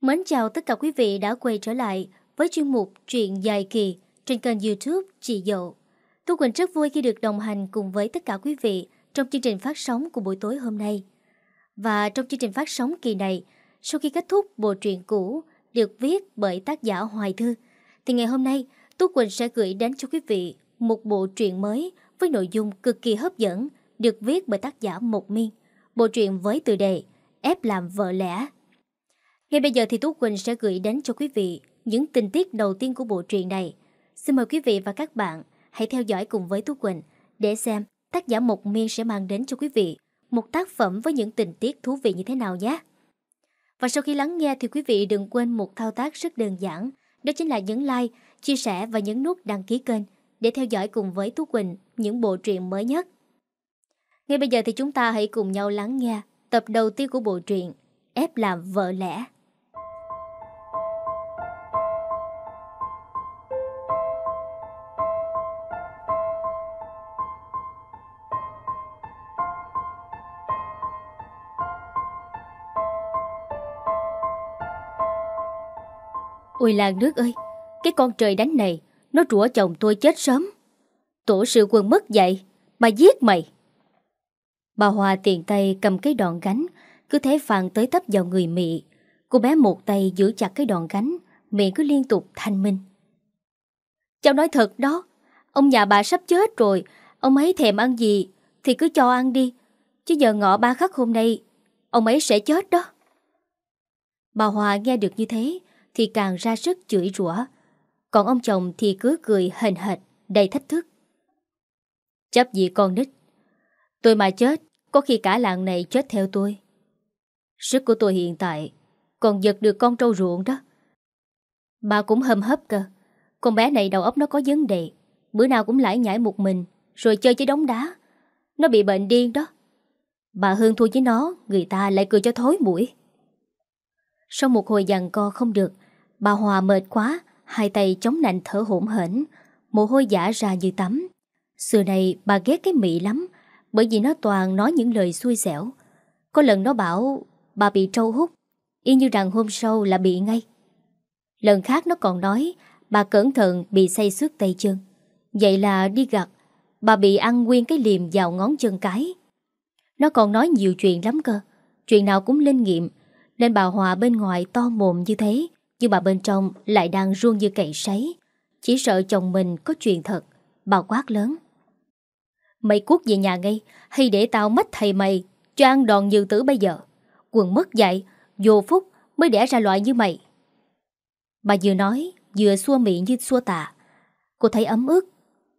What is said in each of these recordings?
Mến chào tất cả quý vị đã quay trở lại với chuyên mục chuyện dài kỳ trên kênh youtube Chị Dậu. Tú Quỳnh rất vui khi được đồng hành cùng với tất cả quý vị trong chương trình phát sóng của buổi tối hôm nay. Và trong chương trình phát sóng kỳ này, sau khi kết thúc bộ truyện cũ được viết bởi tác giả Hoài Thư, thì ngày hôm nay Tú Quỳnh sẽ gửi đến cho quý vị một bộ truyện mới với nội dung cực kỳ hấp dẫn được viết bởi tác giả Mộc Miên. Bộ truyện với tựa đề Ép làm vợ lẽ. Ngay bây giờ thì Tú Quỳnh sẽ gửi đến cho quý vị những tình tiết đầu tiên của bộ truyện này. Xin mời quý vị và các bạn hãy theo dõi cùng với Tú Quỳnh để xem tác giả Mộc Miên sẽ mang đến cho quý vị một tác phẩm với những tình tiết thú vị như thế nào nhé. Và sau khi lắng nghe thì quý vị đừng quên một thao tác rất đơn giản, đó chính là nhấn like, chia sẻ và nhấn nút đăng ký kênh để theo dõi cùng với Tú Quỳnh những bộ truyện mới nhất. Ngay bây giờ thì chúng ta hãy cùng nhau lắng nghe tập đầu tiên của bộ truyện Ép làm vợ lẽ. Ôi làng nước ơi, cái con trời đánh này, nó rủa chồng tôi chết sớm. Tổ sự quân mất dạy, bà giết mày. Bà Hòa tiền tay cầm cái đòn gánh, cứ thế phàn tới tấp vào người mị. Cô bé một tay giữ chặt cái đòn gánh, miệng cứ liên tục thanh minh. Cháu nói thật đó, ông nhà bà sắp chết rồi, ông ấy thèm ăn gì thì cứ cho ăn đi. Chứ giờ ngọ ba khắc hôm nay, ông ấy sẽ chết đó. Bà Hòa nghe được như thế thì càng ra sức chửi rủa. Còn ông chồng thì cứ cười hền hệt, đầy thách thức. Chấp gì con nít. Tôi mà chết, có khi cả làng này chết theo tôi. Sức của tôi hiện tại còn giật được con trâu ruộng đó. Bà cũng hâm hấp cơ. Con bé này đầu óc nó có vấn đề. Bữa nào cũng lải nhải một mình, rồi chơi chơi đống đá. Nó bị bệnh điên đó. Bà Hương thua với nó, người ta lại cười cho thối mũi. Sau một hồi dằn co không được, bà Hòa mệt quá, hai tay chống nạnh thở hổn hển, mồ hôi giả ra như tắm. Xưa này bà ghét cái mị lắm, bởi vì nó toàn nói những lời xui xẻo. Có lần nó bảo bà bị trâu hút, y như rằng hôm sau là bị ngay. Lần khác nó còn nói bà cẩn thận bị say xước tay chân. Vậy là đi gặt, bà bị ăn nguyên cái liềm vào ngón chân cái. Nó còn nói nhiều chuyện lắm cơ, chuyện nào cũng linh nghiệm, nên bà Hòa bên ngoài to mồm như thế, nhưng bà bên trong lại đang ruông như cậy sấy. Chỉ sợ chồng mình có chuyện thật, bà quát lớn. Mày cuốc về nhà ngay Hay để tao mất thầy mày Cho ăn đòn như tử bây giờ Quần mất dạy Vô phúc mới đẻ ra loại như mày Bà vừa nói Vừa xua miệng như xua tạ Cô thấy ấm ức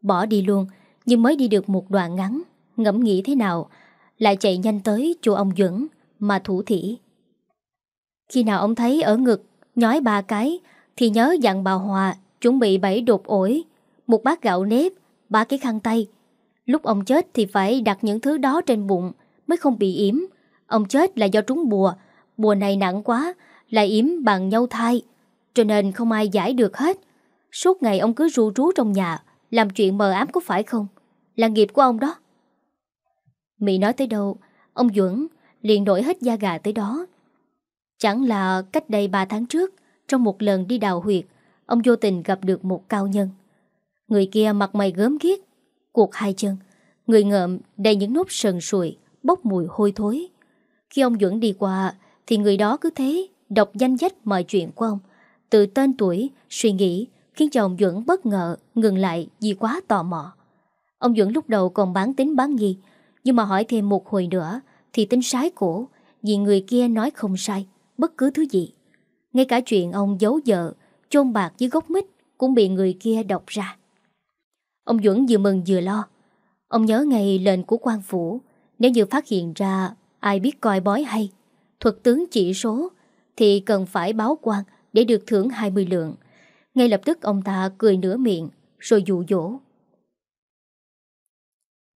Bỏ đi luôn Nhưng mới đi được một đoạn ngắn Ngẫm nghĩ thế nào Lại chạy nhanh tới chỗ ông Duẩn Mà thủ thỉ khi nào ông thấy ở ngực Nhói ba cái Thì nhớ dặn bà Hòa Chuẩn bị bảy đột ổi Một bát gạo nếp Ba cái khăn tay Lúc ông chết thì phải đặt những thứ đó trên bụng mới không bị yếm. Ông chết là do trúng bùa, bùa này nặng quá, lại yếm bằng nhau thai, cho nên không ai giải được hết. Suốt ngày ông cứ ru rú trong nhà, làm chuyện mờ ám có phải không? Là nghiệp của ông đó. Mỹ nói tới đâu, ông Duẩn liền nổi hết da gà tới đó. Chẳng là cách đây 3 tháng trước, trong một lần đi đào huyệt, ông vô tình gặp được một cao nhân. Người kia mặt mày gớm ghiếc, cuộc hai chân, người ngợm đầy những nốt sần sùi, bốc mùi hôi thối. Khi ông Duẩn đi qua, thì người đó cứ thế, đọc danh sách mọi chuyện của ông. Từ tên tuổi, suy nghĩ, khiến cho ông Duẩn bất ngờ, ngừng lại vì quá tò mò. Ông Duẩn lúc đầu còn bán tính bán nghi, nhưng mà hỏi thêm một hồi nữa, thì tính sái cổ, vì người kia nói không sai, bất cứ thứ gì. Ngay cả chuyện ông giấu vợ, chôn bạc dưới gốc mít cũng bị người kia đọc ra. Ông Duẩn vừa mừng vừa lo. Ông nhớ ngày lệnh của quan phủ, nếu như phát hiện ra ai biết coi bói hay, thuật tướng chỉ số, thì cần phải báo quan để được thưởng 20 lượng. Ngay lập tức ông ta cười nửa miệng, rồi dụ dỗ.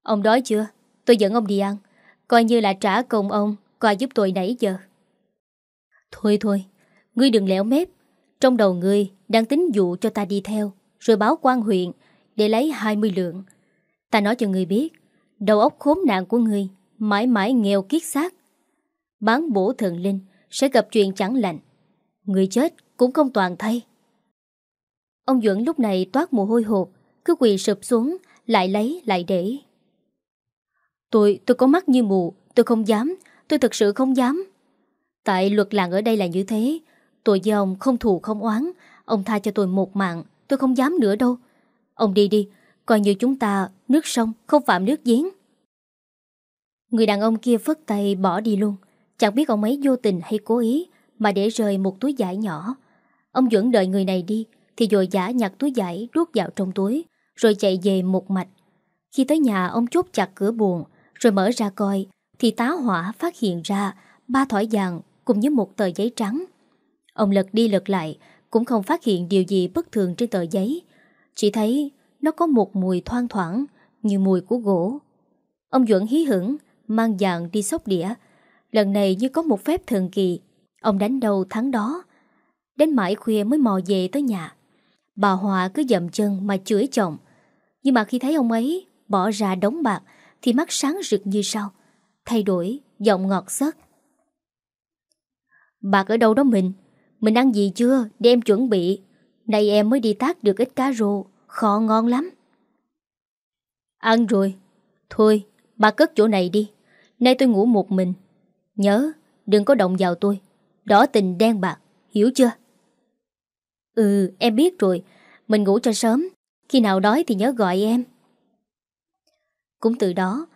Ông đói chưa? Tôi dẫn ông đi ăn. Coi như là trả công ông, coi giúp tôi nãy giờ. Thôi thôi, ngươi đừng lẻo mép. Trong đầu ngươi đang tính dụ cho ta đi theo, rồi báo quan huyện để lấy 20 lượng. Ta nói cho người biết, đầu óc khốn nạn của người mãi mãi nghèo kiết xác. Bán bổ thần linh sẽ gặp chuyện chẳng lành. Người chết cũng không toàn thay. Ông Duẩn lúc này toát mồ hôi hột, cứ quỳ sụp xuống, lại lấy, lại để. Tôi, tôi có mắt như mù, tôi không dám, tôi thật sự không dám. Tại luật làng ở đây là như thế, tôi với ông không thù không oán, ông tha cho tôi một mạng, tôi không dám nữa đâu. Ông đi đi, coi như chúng ta nước sông, không phạm nước giếng. Người đàn ông kia phất tay bỏ đi luôn, chẳng biết ông ấy vô tình hay cố ý mà để rời một túi giải nhỏ. Ông Duẩn đợi người này đi, thì dội giả nhặt túi giải đút vào trong túi, rồi chạy về một mạch. Khi tới nhà ông chốt chặt cửa buồn, rồi mở ra coi, thì tá hỏa phát hiện ra ba thỏi vàng cùng với một tờ giấy trắng. Ông lật đi lật lại, cũng không phát hiện điều gì bất thường trên tờ giấy. Chỉ thấy nó có một mùi thoang thoảng như mùi của gỗ. Ông Duẩn hí hửng, mang dạng đi sóc đĩa. Lần này như có một phép thần kỳ, ông đánh đầu thắng đó. Đến mãi khuya mới mò về tới nhà. Bà Hòa cứ dậm chân mà chửi chồng. Nhưng mà khi thấy ông ấy bỏ ra đống bạc thì mắt sáng rực như sau, Thay đổi, giọng ngọt sớt. Bạc ở đâu đó mình? Mình ăn gì chưa? Để em chuẩn bị. Nay em mới đi tác được ít cá rô. Kho ngon lắm. Ăn rồi. Thôi, bà cất chỗ này đi. Nay tôi ngủ một mình. Nhớ, đừng có động vào tôi. Đỏ tình đen bạc, hiểu chưa? Ừ, em biết rồi. Mình ngủ cho sớm. Khi nào đói thì nhớ gọi em. Cũng từ đó,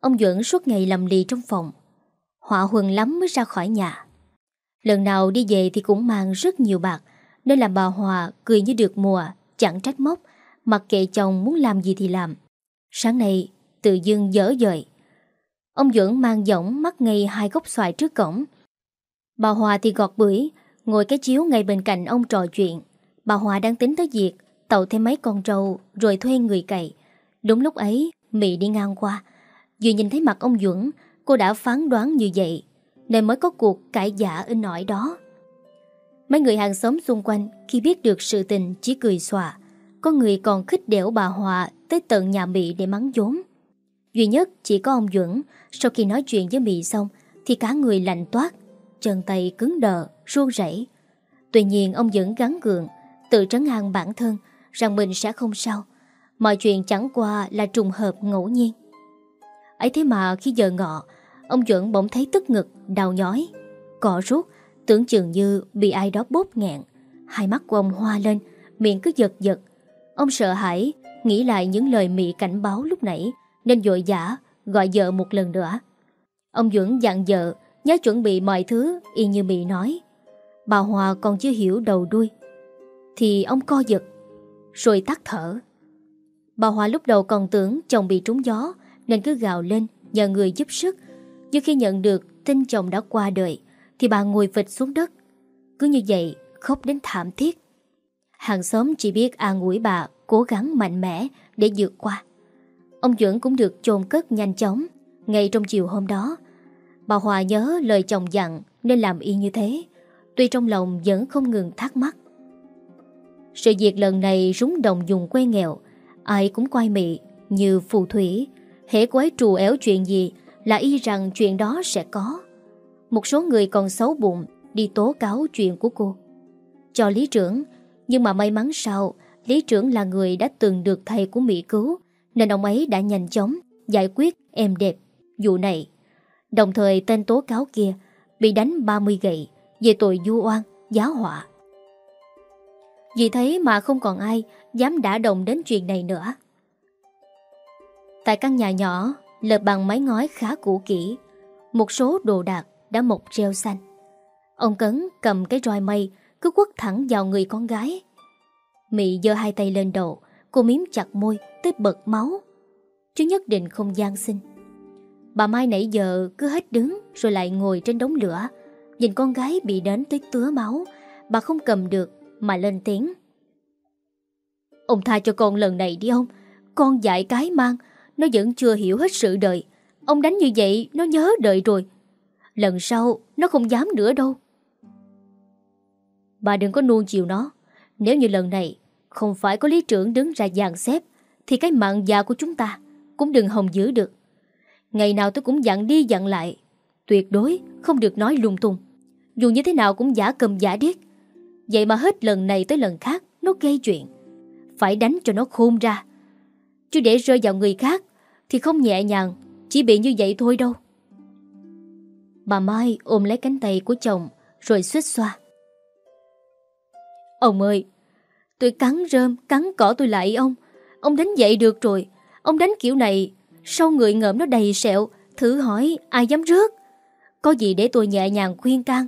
ông Duẩn suốt ngày lầm lì trong phòng. Họa huần lắm mới ra khỏi nhà. Lần nào đi về thì cũng mang rất nhiều bạc, nên làm bà Hòa cười như được mùa, chẳng trách móc, mặc kệ chồng muốn làm gì thì làm. Sáng nay, tự dưng dở dời. Ông Duẩn mang giỏng mắc ngay hai gốc xoài trước cổng. Bà Hòa thì gọt bưởi, ngồi cái chiếu ngay bên cạnh ông trò chuyện. Bà Hòa đang tính tới việc tậu thêm mấy con trâu rồi thuê người cày. Đúng lúc ấy, mỹ đi ngang qua. Vừa nhìn thấy mặt ông Duẩn, cô đã phán đoán như vậy, nên mới có cuộc cãi giả in nổi đó. Mấy người hàng xóm xung quanh khi biết được sự tình chỉ cười xòa. Có người còn khích đẻo bà Hòa tới tận nhà Mị để mắng vốn. Duy nhất chỉ có ông Duẩn, sau khi nói chuyện với Mị xong, thì cả người lạnh toát, chân tay cứng đờ, run rẩy. Tuy nhiên ông vẫn gắn gượng, tự trấn an bản thân rằng mình sẽ không sao. Mọi chuyện chẳng qua là trùng hợp ngẫu nhiên. ấy thế mà khi giờ ngọ, ông chuẩn bỗng thấy tức ngực, đau nhói, cọ rút, tưởng chừng như bị ai đó bóp nghẹn. Hai mắt của ông hoa lên, miệng cứ giật giật. Ông sợ hãi, nghĩ lại những lời mị cảnh báo lúc nãy, nên dội giả gọi vợ một lần nữa. Ông Duẩn dặn vợ nhớ chuẩn bị mọi thứ y như mị nói. Bà Hòa còn chưa hiểu đầu đuôi. Thì ông co giật, rồi tắt thở. Bà Hòa lúc đầu còn tưởng chồng bị trúng gió nên cứ gào lên nhờ người giúp sức. Nhưng khi nhận được tin chồng đã qua đời, thì bà ngồi phịch xuống đất. Cứ như vậy, khóc đến thảm thiết. Hàng xóm chỉ biết an ủi bà cố gắng mạnh mẽ để vượt qua. Ông Duẩn cũng được chôn cất nhanh chóng ngay trong chiều hôm đó. Bà Hòa nhớ lời chồng dặn nên làm y như thế. Tuy trong lòng vẫn không ngừng thắc mắc. Sự việc lần này rúng động dùng quê nghèo, Ai cũng quay mị Như phù thủy Hễ quấy trù éo chuyện gì là y rằng chuyện đó sẽ có. Một số người còn xấu bụng Đi tố cáo chuyện của cô. Cho lý trưởng Nhưng mà may mắn sao Lý trưởng là người đã từng được thầy của Mỹ cứu Nên ông ấy đã nhanh chóng Giải quyết em đẹp vụ này. Đồng thời tên tố cáo kia Bị đánh 30 gậy Về tội du oan, giáo họa. Vì thế mà không còn ai dám đả động đến chuyện này nữa. Tại căn nhà nhỏ, lợp bằng mái ngói khá cũ kỹ, một số đồ đạc đã mọc treo xanh. Ông Cấn cầm cái roi mây cứ quất thẳng vào người con gái. Mị giơ hai tay lên đầu, cô miếm chặt môi tới bật máu. Chứ nhất định không gian sinh. Bà Mai nãy giờ cứ hết đứng rồi lại ngồi trên đống lửa. Nhìn con gái bị đến tới tứa máu, bà không cầm được mà lên tiếng. Ông tha cho con lần này đi ông. Con dạy cái mang, nó vẫn chưa hiểu hết sự đời. Ông đánh như vậy, nó nhớ đợi rồi. Lần sau, nó không dám nữa đâu. Bà đừng có nuông chiều nó. Nếu như lần này, không phải có lý trưởng đứng ra dàn xếp, thì cái mạng già của chúng ta cũng đừng hồng giữ được. Ngày nào tôi cũng dặn đi dặn lại. Tuyệt đối không được nói lung tung. Dù như thế nào cũng giả cầm giả điếc. Vậy mà hết lần này tới lần khác Nó gây chuyện Phải đánh cho nó khôn ra Chứ để rơi vào người khác Thì không nhẹ nhàng Chỉ bị như vậy thôi đâu. Bà Mai ôm lấy cánh tay của chồng Rồi suýt xoa. Ông ơi Tôi cắn rơm, cắn cỏ tôi lại ông. Ông đánh dậy được rồi. Ông đánh kiểu này Sau người ngợm nó đầy sẹo Thử hỏi ai dám rước? Có gì để tôi nhẹ nhàng khuyên can?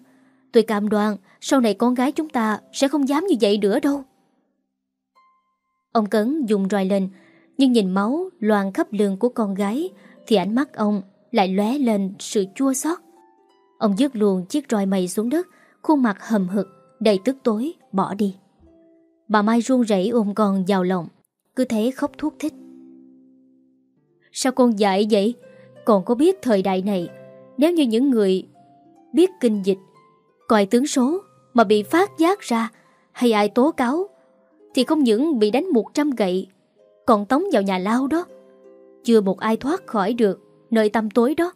Tôi cam đoan Sau này con gái chúng ta Sẽ không dám như vậy nữa đâu. Ông Cấn dùng roi lên nhưng nhìn máu loàn khắp lưng của con gái, Thì ánh mắt ông lại lóe lên sự chua xót. Ông dứt luôn chiếc roi mây xuống đất, Khuôn mặt hầm hực, Đầy tức tối, bỏ đi. Bà Mai run rẩy ôm con vào lòng, Cứ thế khóc thuốc thích Sao con dại vậy? Còn có biết thời đại này, Nếu như những người biết kinh dịch, Coi tướng số Mà bị phát giác ra Hay ai tố cáo, Thì không những bị đánh 100 gậy còn tống vào nhà lao đó. Chưa một ai thoát khỏi được Nơi tăm tối đó.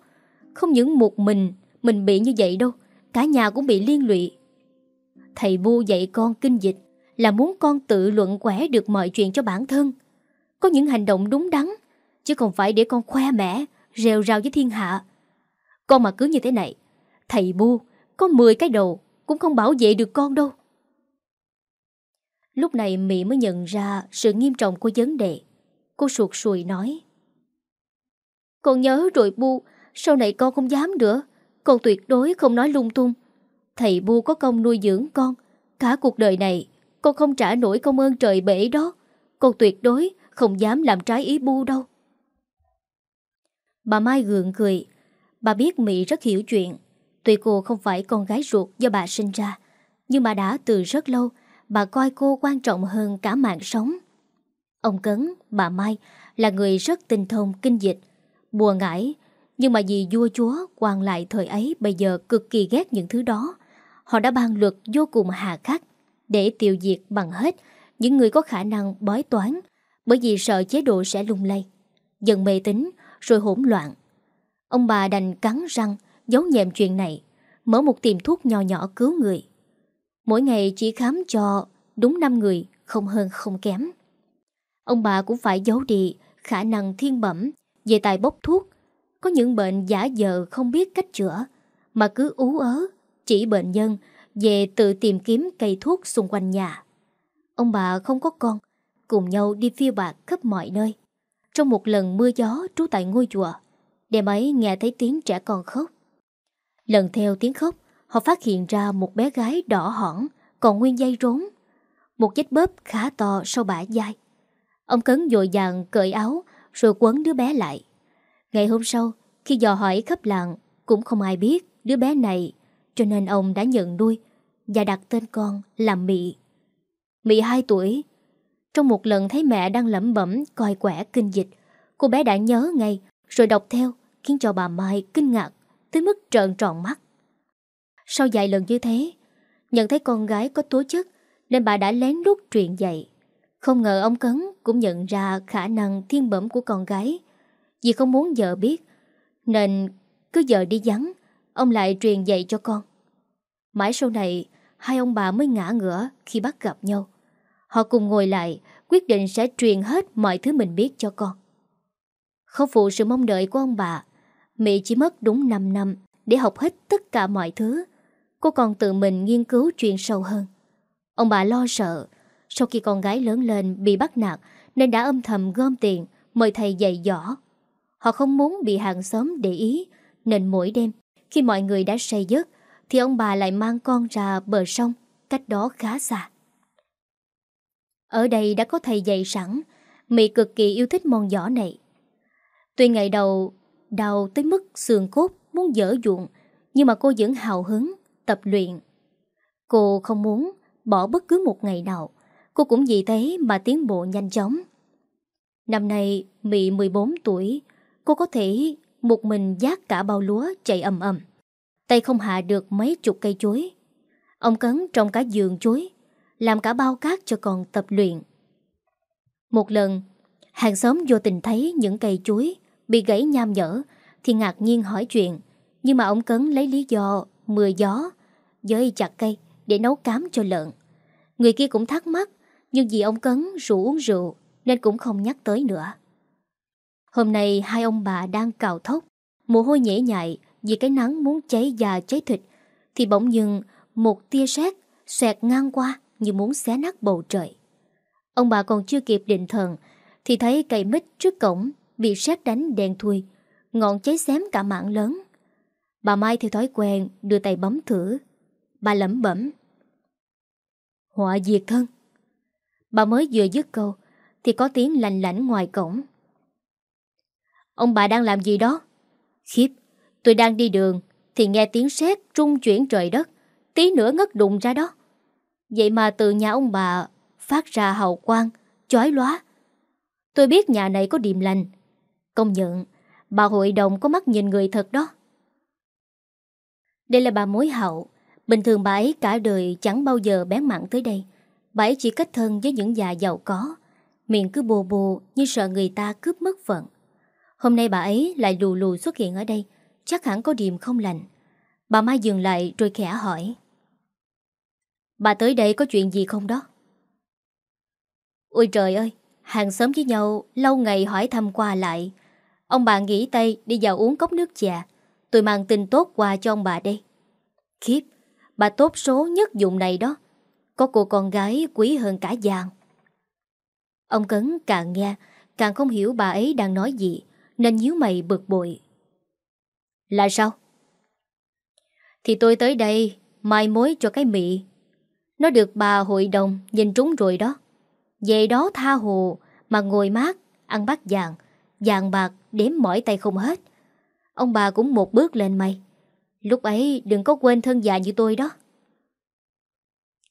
Không những một mình Mình bị như vậy đâu, Cả nhà cũng bị liên lụy. Thầy bu dạy con kinh dịch Là muốn con tự luận quẻ được mọi chuyện cho bản thân. Có những hành động đúng đắn, Chứ không phải để con khoe mẽ, rêu rao với thiên hạ. Con mà cứ như thế này, Thầy bu có 10 cái đầu Cũng không bảo vệ được con đâu. Lúc này Mỹ mới nhận ra Sự nghiêm trọng của vấn đề. Cô sụt sùi nói. Con nhớ rồi, bu, Sau này con không dám nữa. Con tuyệt đối không nói lung tung. Thầy bu có công nuôi dưỡng con. Cả cuộc đời này, Con không trả nổi công ơn trời bể đó. Con tuyệt đối không dám làm trái ý bu đâu. Bà Mai gượng cười. Bà biết Mỹ rất hiểu chuyện. Tuy cô không phải con gái ruột do bà sinh ra, Nhưng bà đã từ rất lâu Bà coi cô quan trọng hơn cả mạng sống. Ông Cấn, bà Mai Là người rất tinh thông kinh dịch. Bùa ngải Nhưng mà vì vua chúa quan lại thời ấy Bây giờ cực kỳ ghét những thứ đó. Họ đã ban luật vô cùng hà khắc Để tiêu diệt bằng hết Những người có khả năng bói toán Bởi vì sợ chế độ sẽ lung lay Dần mê tín rồi hỗn loạn. Ông bà đành cắn răng giấu nhẹm chuyện này, mở một tiệm thuốc nhỏ nhỏ cứu người. Mỗi ngày chỉ khám cho đúng 5 người, không hơn không kém. Ông bà cũng phải giấu đi khả năng thiên bẩm về tài bốc thuốc. Có những bệnh giả dờ không biết cách chữa, mà cứ ú ớ, chỉ bệnh nhân về tự tìm kiếm cây thuốc xung quanh nhà. Ông bà không có con, cùng nhau đi phiêu bạc khắp mọi nơi. Trong một lần mưa gió trú tại ngôi chùa, đêm ấy nghe thấy tiếng trẻ con khóc. Lần theo tiếng khóc, họ phát hiện ra một bé gái đỏ hỏn, còn nguyên dây rốn. Một vết bóp khá to sau bả dai. Ông Cấn dội dàng cởi áo rồi quấn đứa bé lại. Ngày hôm sau, khi dò hỏi khắp làng, cũng không ai biết đứa bé này, cho nên ông đã nhận nuôi và đặt tên con là Mị. Mị 2 tuổi. Trong một lần thấy mẹ đang lẩm bẩm coi quẻ kinh dịch, cô bé đã nhớ ngay rồi đọc theo khiến cho bà Mai kinh ngạc tới mức trợn tròn mắt. Sau vài lần như thế, nhận thấy con gái có tố chất nên bà đã lén lút truyền dạy. Không ngờ ông Cấn cũng nhận ra khả năng thiên bẩm của con gái. Vì không muốn vợ biết, nên cứ vợ đi vắng, ông lại truyền dạy cho con. Mãi sau này, hai ông bà mới ngã ngửa khi bắt gặp nhau. Họ cùng ngồi lại, quyết định sẽ truyền hết mọi thứ mình biết cho con. Không phụ sự mong đợi của ông bà, Mỹ chỉ mất đúng 5 năm để học hết tất cả mọi thứ. Cô còn tự mình nghiên cứu chuyện sâu hơn. Ông bà lo sợ, sau khi con gái lớn lên bị bắt nạt nên đã âm thầm gom tiền mời thầy dạy dõ. Họ không muốn bị hàng xóm để ý nên mỗi đêm khi mọi người đã say giấc thì ông bà lại mang con ra bờ sông cách đó khá xa. Ở đây đã có thầy dạy sẵn, mị cực kỳ yêu thích môn võ này. Tuy ngày đầu đau tới mức xương cốt muốn dở ruộng, nhưng mà cô vẫn hào hứng, tập luyện. Cô không muốn bỏ bất cứ một ngày nào, cô cũng vì thế mà tiến bộ nhanh chóng. Năm nay, Mị 14 tuổi, cô có thể một mình giác cả bao lúa chạy ầm ầm. Tay không hạ được mấy chục cây chuối. Ông Cấn trong cả giường chuối, làm cả bao cát cho con tập luyện. Một lần, hàng xóm vô tình thấy những cây chuối bị gãy nham nhở thì ngạc nhiên hỏi chuyện. Nhưng mà ông Cấn lấy lý do mưa gió, dơi chặt cây để nấu cám cho lợn. Người kia cũng thắc mắc, nhưng vì ông Cấn rủ uống rượu nên cũng không nhắc tới nữa. Hôm nay hai ông bà đang cào thốc, mồ hôi nhễ nhại vì cái nắng muốn cháy da cháy thịt, thì bỗng dưng một tia sét xoẹt ngang qua như muốn xé nát bầu trời. Ông bà còn chưa kịp định thần thì thấy cây mít trước cổng bị sét đánh đèn thui, ngọn cháy xém cả mạng lớn. Bà Mai theo thói quen đưa tay bấm thử. Bà lẩm bẩm. Họa diệt thân. Bà mới vừa dứt câu thì có tiếng lành lảnh ngoài cổng. Ông bà đang làm gì đó? Khiếp, tôi đang đi đường thì nghe tiếng sét trung chuyển trời đất, tí nữa ngất đụng ra đó. Vậy mà từ nhà ông bà phát ra hào quang, chói lóa. Tôi biết nhà này có điềm lành. Công nhận, bà hội đồng có mắt nhìn người thật đó. Đây là bà mối hậu. Bình thường bà ấy cả đời chẳng bao giờ bén mặn tới đây. Bà ấy chỉ kết thân với những già giàu có. Miệng cứ bồ bồ như sợ người ta cướp mất phận. Hôm nay bà ấy lại lù lù xuất hiện ở đây. Chắc hẳn có điểm không lành. Bà Mai dừng lại rồi khẽ hỏi. Bà tới đây có chuyện gì không đó? Ôi trời ơi, hàng xóm với nhau lâu ngày hỏi thăm qua lại. Ông bà nghỉ tay đi vào uống cốc nước trà. Tôi mang tin tốt qua cho ông bà đây. Khiếp, bà tốt số nhất dụng này đó. Có cô con gái quý hơn cả vàng. Ông Cấn càng nghe, càng không hiểu bà ấy đang nói gì, nên nhíu mày bực bội. Là sao? Thì tôi tới đây mai mối cho cái mị. Nó được bà hội đồng nhìn trúng rồi đó. Về đó tha hồ mà ngồi mát, ăn bát vàng, vàng bạc đếm mỏi tay không hết. Ông bà cũng một bước lên mây. Lúc ấy đừng có quên thân già như tôi đó.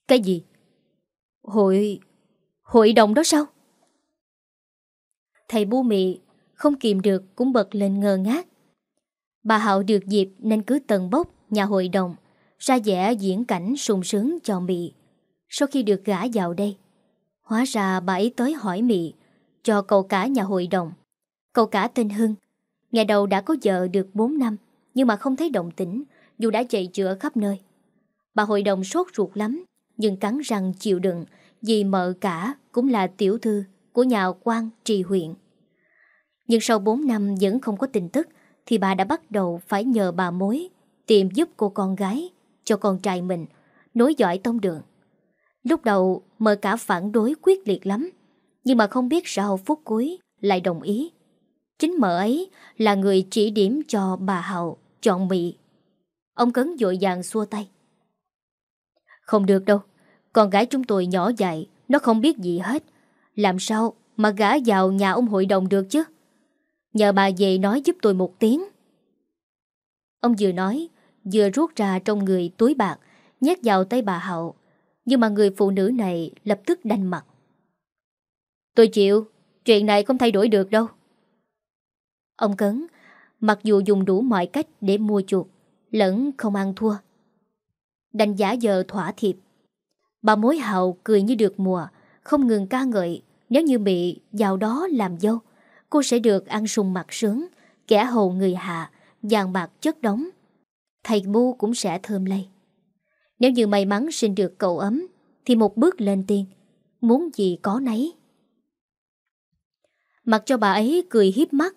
Cái gì? Hội... Hội đồng đó sao? Thầy bu mị không kìm được cũng bật lên ngơ ngác. Bà Hạo được dịp nên cứ tần bốc nhà hội đồng, ra vẻ diễn cảnh sung sướng cho Mị. Sau khi được gã vào đây, hóa ra bà ấy tới hỏi Mị cho cậu cả nhà hội đồng. Cậu cả tên Hưng, ngày đầu đã có vợ được 4 năm, nhưng mà không thấy động tĩnh, dù đã chạy chữa khắp nơi. Bà hội đồng sốt ruột lắm, nhưng cắn răng chịu đựng vì mợ cả cũng là tiểu thư của nhà quan trì huyện. Nhưng sau 4 năm vẫn không có tin tức thì bà đã bắt đầu phải nhờ bà mối tìm giúp cô con gái cho con trai mình nối dõi tông đường. Lúc đầu mợ cả phản đối quyết liệt lắm nhưng mà không biết sao phút cuối lại đồng ý. Chính mợ ấy là người chỉ điểm cho bà Hậu chọn mị. Ông Cấn dội dàng xua tay. Không được đâu, con gái chúng tôi nhỏ dại, nó không biết gì hết. Làm sao mà gã vào nhà ông hội đồng được chứ? Nhờ bà về nói giúp tôi một tiếng. Ông vừa nói, vừa rút ra trong người túi bạc, nhét vào tay bà Hậu. Nhưng mà người phụ nữ này lập tức đanh mặt. Tôi chịu, chuyện này không thay đổi được đâu. Ông Cấn, mặc dù dùng đủ mọi cách để mua chuột, lẫn không ăn thua. Đành giả giờ thỏa thiệp. Bà mối hậu cười như được mùa, không ngừng ca ngợi nếu như bị vào đó làm dâu, cô sẽ được ăn sung mặt sướng, kẻ hầu người hạ, vàng bạc chất đóng. Thầy bu cũng sẽ thơm lây. Nếu như may mắn sinh được cậu ấm, thì một bước lên tiên, muốn gì có nấy. Mặc cho bà ấy cười hiếp mắt,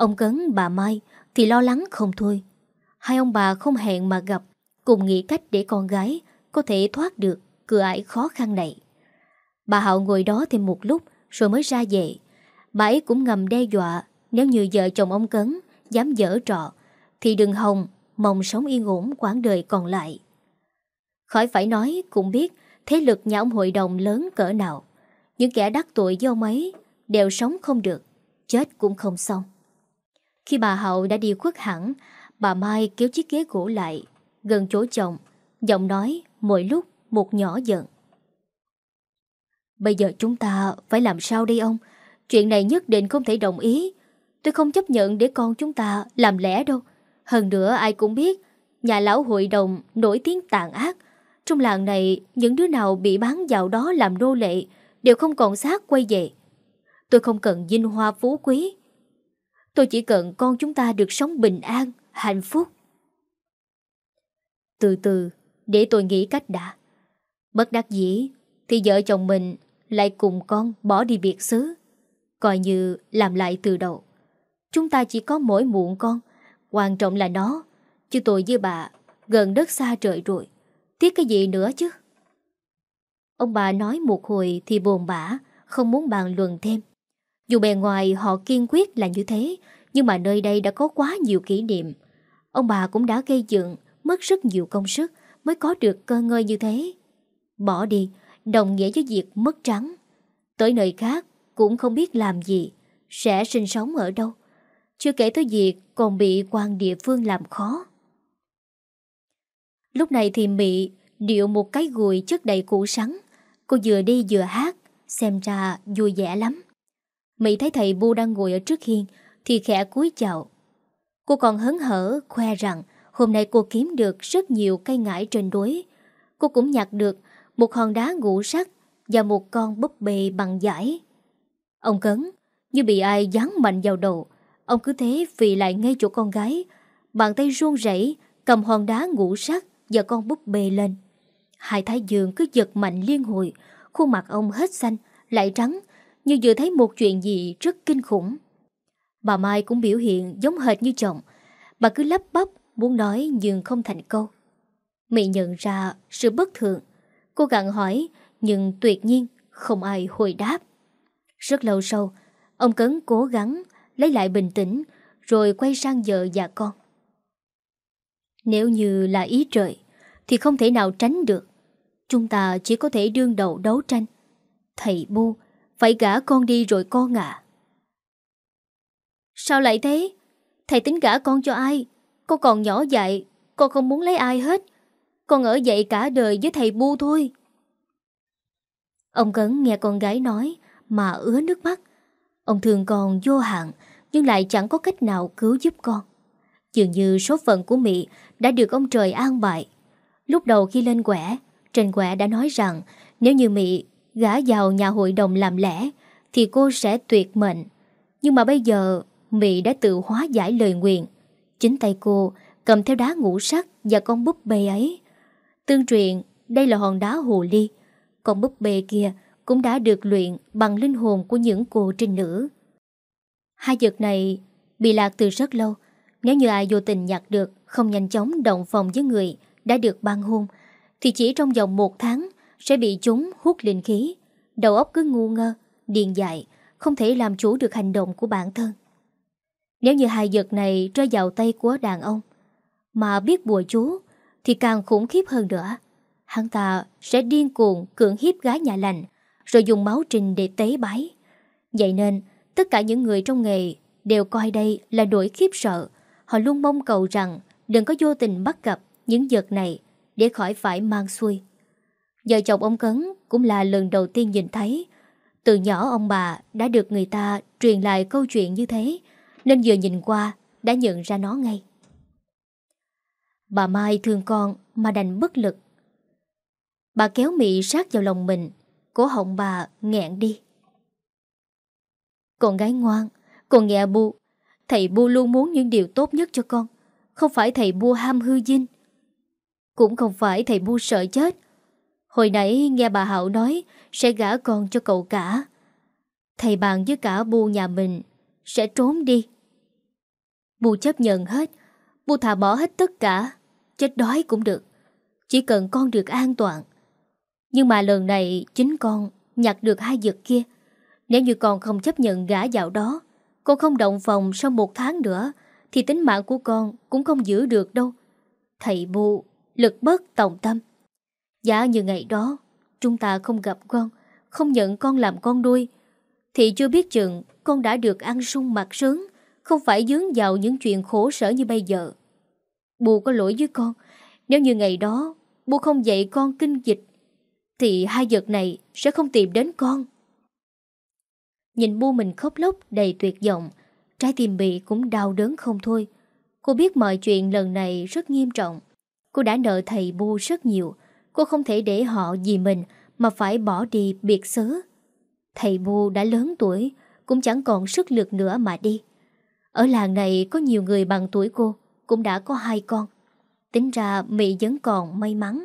ông Cấn bà Mai thì lo lắng không thôi. Hai ông bà không hẹn mà gặp, cùng nghĩ cách để con gái có thể thoát được cửa ải khó khăn này. Bà Hạo ngồi đó thêm một lúc rồi mới ra về. Bà ấy cũng ngầm đe dọa nếu như vợ chồng ông Cấn dám dở trọ thì đừng hồng mong sống yên ổn quãng đời còn lại. Khỏi phải nói cũng biết thế lực nhà ông hội đồng lớn cỡ nào. Những kẻ đắc tội với ông ấy đều sống không được, chết cũng không xong. Khi bà Hậu đã đi khuất hẳn, bà Mai kéo chiếc ghế gỗ lại, gần chỗ chồng, giọng nói mỗi lúc một nhỏ giận. Bây giờ chúng ta phải làm sao đây ông? Chuyện này nhất định không thể đồng ý. Tôi không chấp nhận để con chúng ta làm lẽ đâu. Hơn nữa ai cũng biết, nhà lão hội đồng nổi tiếng tàn ác. Trong làng này, những đứa nào bị bán vào đó làm nô lệ đều không còn xác quay về. Tôi không cần dinh hoa phú quý. Tôi chỉ cần con chúng ta được sống bình an, hạnh phúc. Từ từ, để tôi nghĩ cách đã. Bất đắc dĩ, Thì vợ chồng mình lại cùng con bỏ đi biệt xứ Coi như làm lại từ đầu Chúng ta chỉ có mỗi muộn con Quan trọng là nó Chứ tôi với bà gần đất xa trời rồi Tiếc cái gì nữa chứ Ông bà nói một hồi thì buồn bã Không muốn bàn luận thêm dù bề ngoài họ kiên quyết là như thế, Nhưng mà nơi đây đã có quá nhiều kỷ niệm. Ông bà cũng đã gây dựng, Mất rất nhiều công sức Mới có được cơ ngơi như thế. Bỏ đi, Đồng nghĩa với việc mất trắng. Tới nơi khác, cũng không biết làm gì, Sẽ sinh sống ở đâu. Chưa kể tới việc còn bị quan địa phương làm khó. Lúc này thì Mị điệu một cái gùi chất đầy củ sắn. Cô vừa đi vừa hát, Xem ra vui vẻ lắm. Mỹ thấy thầy Bu đang ngồi ở trước hiên, Thì khẽ cúi chào. Cô còn hấn hở, khoe rằng Hôm nay cô kiếm được rất nhiều cây ngải trên đối Cô cũng nhặt được Một hòn đá ngũ sắc Và một con búp bê bằng giải Ông Cấn, Như bị ai dán mạnh vào đầu, Ông cứ thế vì lại ngay chỗ con gái, Bàn tay run rẩy Cầm hòn đá ngũ sắc Và con búp bê lên. Hai thái dương cứ giật mạnh liên hồi, Khuôn mặt ông hết xanh, Lại trắng như vừa thấy một chuyện gì rất kinh khủng. Bà Mai cũng biểu hiện giống hệt như chồng. Bà cứ lắp bắp Muốn nói nhưng không thành câu. Mị nhận ra sự bất thường. Cô gặn hỏi, Nhưng tuyệt nhiên không ai hồi đáp. Rất lâu sau, Ông Cấn cố gắng lấy lại bình tĩnh Rồi quay sang vợ và con. Nếu như là ý trời, Thì không thể nào tránh được. Chúng ta chỉ có thể đương đầu đấu tranh. Thầy bu phải gả con đi rồi con à Sao lại thế? Thầy tính gả con cho ai? Con còn nhỏ dại, Con không muốn lấy ai hết. Con ở dậy cả đời với thầy bu thôi. Ông Cấn nghe con gái nói Mà ứa nước mắt. Ông thương con vô hạn, Nhưng lại chẳng có cách nào cứu giúp con. Dường như số phận của Mỹ Đã được ông trời an bài. Lúc đầu khi lên quẻ, trần quẻ đã nói rằng Nếu như Mỹ gã vào nhà hội đồng làm lẽ Thì cô sẽ tuyệt mệnh. Nhưng mà bây giờ Mỹ đã tự hóa giải lời nguyện. Chính tay cô cầm theo đá ngũ sắc Và con búp bê ấy. Tương truyền, đây là hòn đá hồ ly. Con búp bê kia Cũng đã được luyện bằng linh hồn của những cô trinh nữ. Hai vật này Bị lạc từ rất lâu. Nếu như ai vô tình nhặt được, Không nhanh chóng động phòng với người Đã được ban hôn, Thì chỉ trong vòng một tháng sẽ bị chúng hút linh khí. Đầu óc cứ ngu ngơ, điền dại Không thể làm chủ được hành động của bản thân. Nếu như hai vật này rơi vào tay của đàn ông Mà biết bùa chú Thì càng khủng khiếp hơn nữa. Hắn ta sẽ điên cuồng cưỡng hiếp gái nhà lành Rồi dùng máu trình để tế bái. Vậy nên Tất cả những người trong nghề Đều coi đây là nỗi khiếp sợ. Họ luôn mong cầu rằng Đừng có vô tình bắt gặp những vật này Để khỏi phải mang xuôi. Vợ chồng ông Cấn cũng là lần đầu tiên nhìn thấy. Từ nhỏ ông bà đã được người ta truyền lại câu chuyện như thế, nên vừa nhìn qua Đã nhận ra nó ngay. Bà Mai thương con Mà đành bất lực. Bà kéo mị sát vào lòng mình, Cổ họng bà nghẹn đi. Con gái ngoan, Con nghe bu. Thầy bu luôn muốn những điều tốt nhất cho con, Không phải thầy bu ham hư dinh. Cũng không phải thầy bu sợ chết Hồi nãy nghe bà Hậu nói, Sẽ gả con cho cậu cả. Thầy bạn với cả bu nhà mình Sẽ trốn đi. Bu chấp nhận hết. Bu thà bỏ hết tất cả. Chết đói cũng được. Chỉ cần con được an toàn. Nhưng mà lần này chính con nhặt được hai vật kia. Nếu như con không chấp nhận gã dạo đó, Con không động phòng sau một tháng nữa, Thì tính mạng của con cũng không giữ được đâu. Thầy Bu lực bất tòng tâm. Giả như ngày đó, Chúng ta không gặp con, Không nhận con làm con nuôi. Thì chưa biết chừng, con đã được ăn sung mặt sướng không phải dướng vào những chuyện khổ sở như bây giờ. Bù có lỗi với con, Nếu như ngày đó bù không dạy con kinh dịch, Thì hai vật này sẽ không tìm đến con. Nhìn Bu mình khóc lóc đầy tuyệt vọng, Trái tim bị cũng đau đớn không thôi. Cô biết mọi chuyện lần này rất nghiêm trọng. Cô đã nợ thầy Bu rất nhiều Cô không thể để họ vì mình Mà phải bỏ đi biệt xứ. Thầy Bu đã lớn tuổi Cũng chẳng còn sức lực nữa mà đi. Ở làng này có nhiều người bằng tuổi cô Cũng đã có hai con. Tính ra Mỹ vẫn còn may mắn.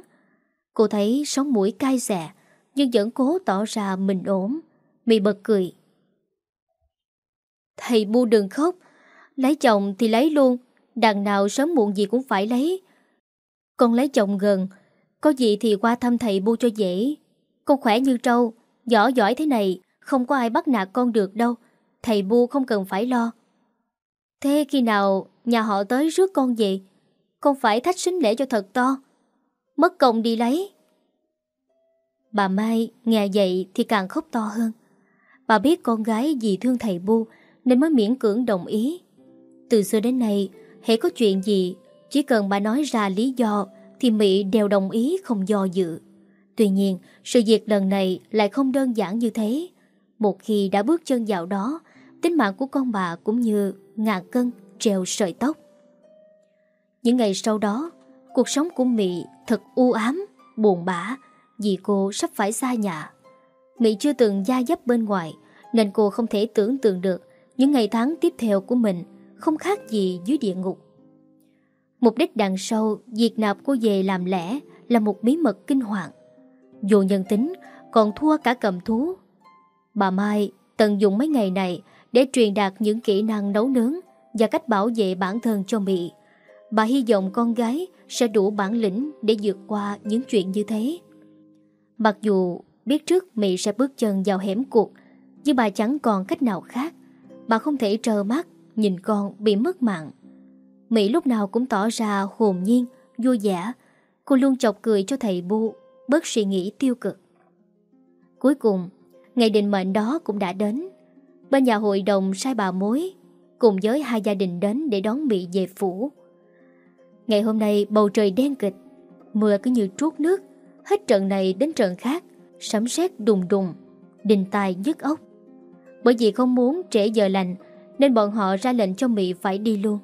Cô thấy sống mũi cay xè, Nhưng vẫn cố tỏ ra mình ổn. Mị bật cười. Thầy bu đừng khóc. Lấy chồng thì lấy luôn Đằng nào sớm muộn gì cũng phải lấy. Con lấy chồng gần có gì thì qua thăm thầy bu cho dễ. Con khỏe như trâu Giỏi giỏi thế này, Không có ai bắt nạt con được đâu. Thầy bu không cần phải lo. Thế khi nào nhà họ tới rước con về, Con phải thách sinh lễ cho thật to. Mất công đi lấy. Bà Mai nghe vậy thì càng khóc to hơn. Bà biết con gái vì thương thầy bu Nên mới miễn cưỡng đồng ý. Từ xưa đến nay, hễ có chuyện gì, Chỉ cần bà nói ra lý do thì Mỹ đều đồng ý không do dự Tuy nhiên sự việc lần này Lại không đơn giản như thế Một khi đã bước chân vào đó Tính mạng của con bà cũng như ngàn cân treo sợi tóc Những ngày sau đó Cuộc sống của Mỹ thật u ám, buồn bã vì cô sắp phải xa nhà. Mỹ chưa từng gia dấp bên ngoài nên cô không thể tưởng tượng được những ngày tháng tiếp theo của mình không khác gì dưới địa ngục. Mục đích đằng sau việc nạp cô về làm lẽ là một bí mật kinh hoàng. Dù nhân tính còn thua cả cầm thú. Bà Mai tận dụng mấy ngày này để truyền đạt những kỹ năng nấu nướng và cách bảo vệ bản thân cho Mỹ. Bà hy vọng con gái sẽ đủ bản lĩnh để vượt qua những chuyện như thế. Mặc dù biết trước Mỹ sẽ bước chân vào hẻm cuộc, nhưng bà chẳng còn cách nào khác. Bà không thể trơ mắt nhìn con bị mất mạng. Mỹ lúc nào cũng tỏ ra hồn nhiên, vui vẻ. Cô luôn chọc cười cho thầy Bu, bớt suy nghĩ tiêu cực. Cuối cùng, ngày định mệnh đó cũng đã đến. Bên nhà hội đồng sai bà mối, cùng với hai gia đình đến để đón Mỹ về phủ. Ngày hôm nay bầu trời đen kịch, mưa cứ như trút nước, hết trận này đến trận khác, sấm sét đùng đùng, đình tài nhức ốc. Bởi vì không muốn trễ giờ lành, nên bọn họ ra lệnh cho Mỹ phải đi luôn.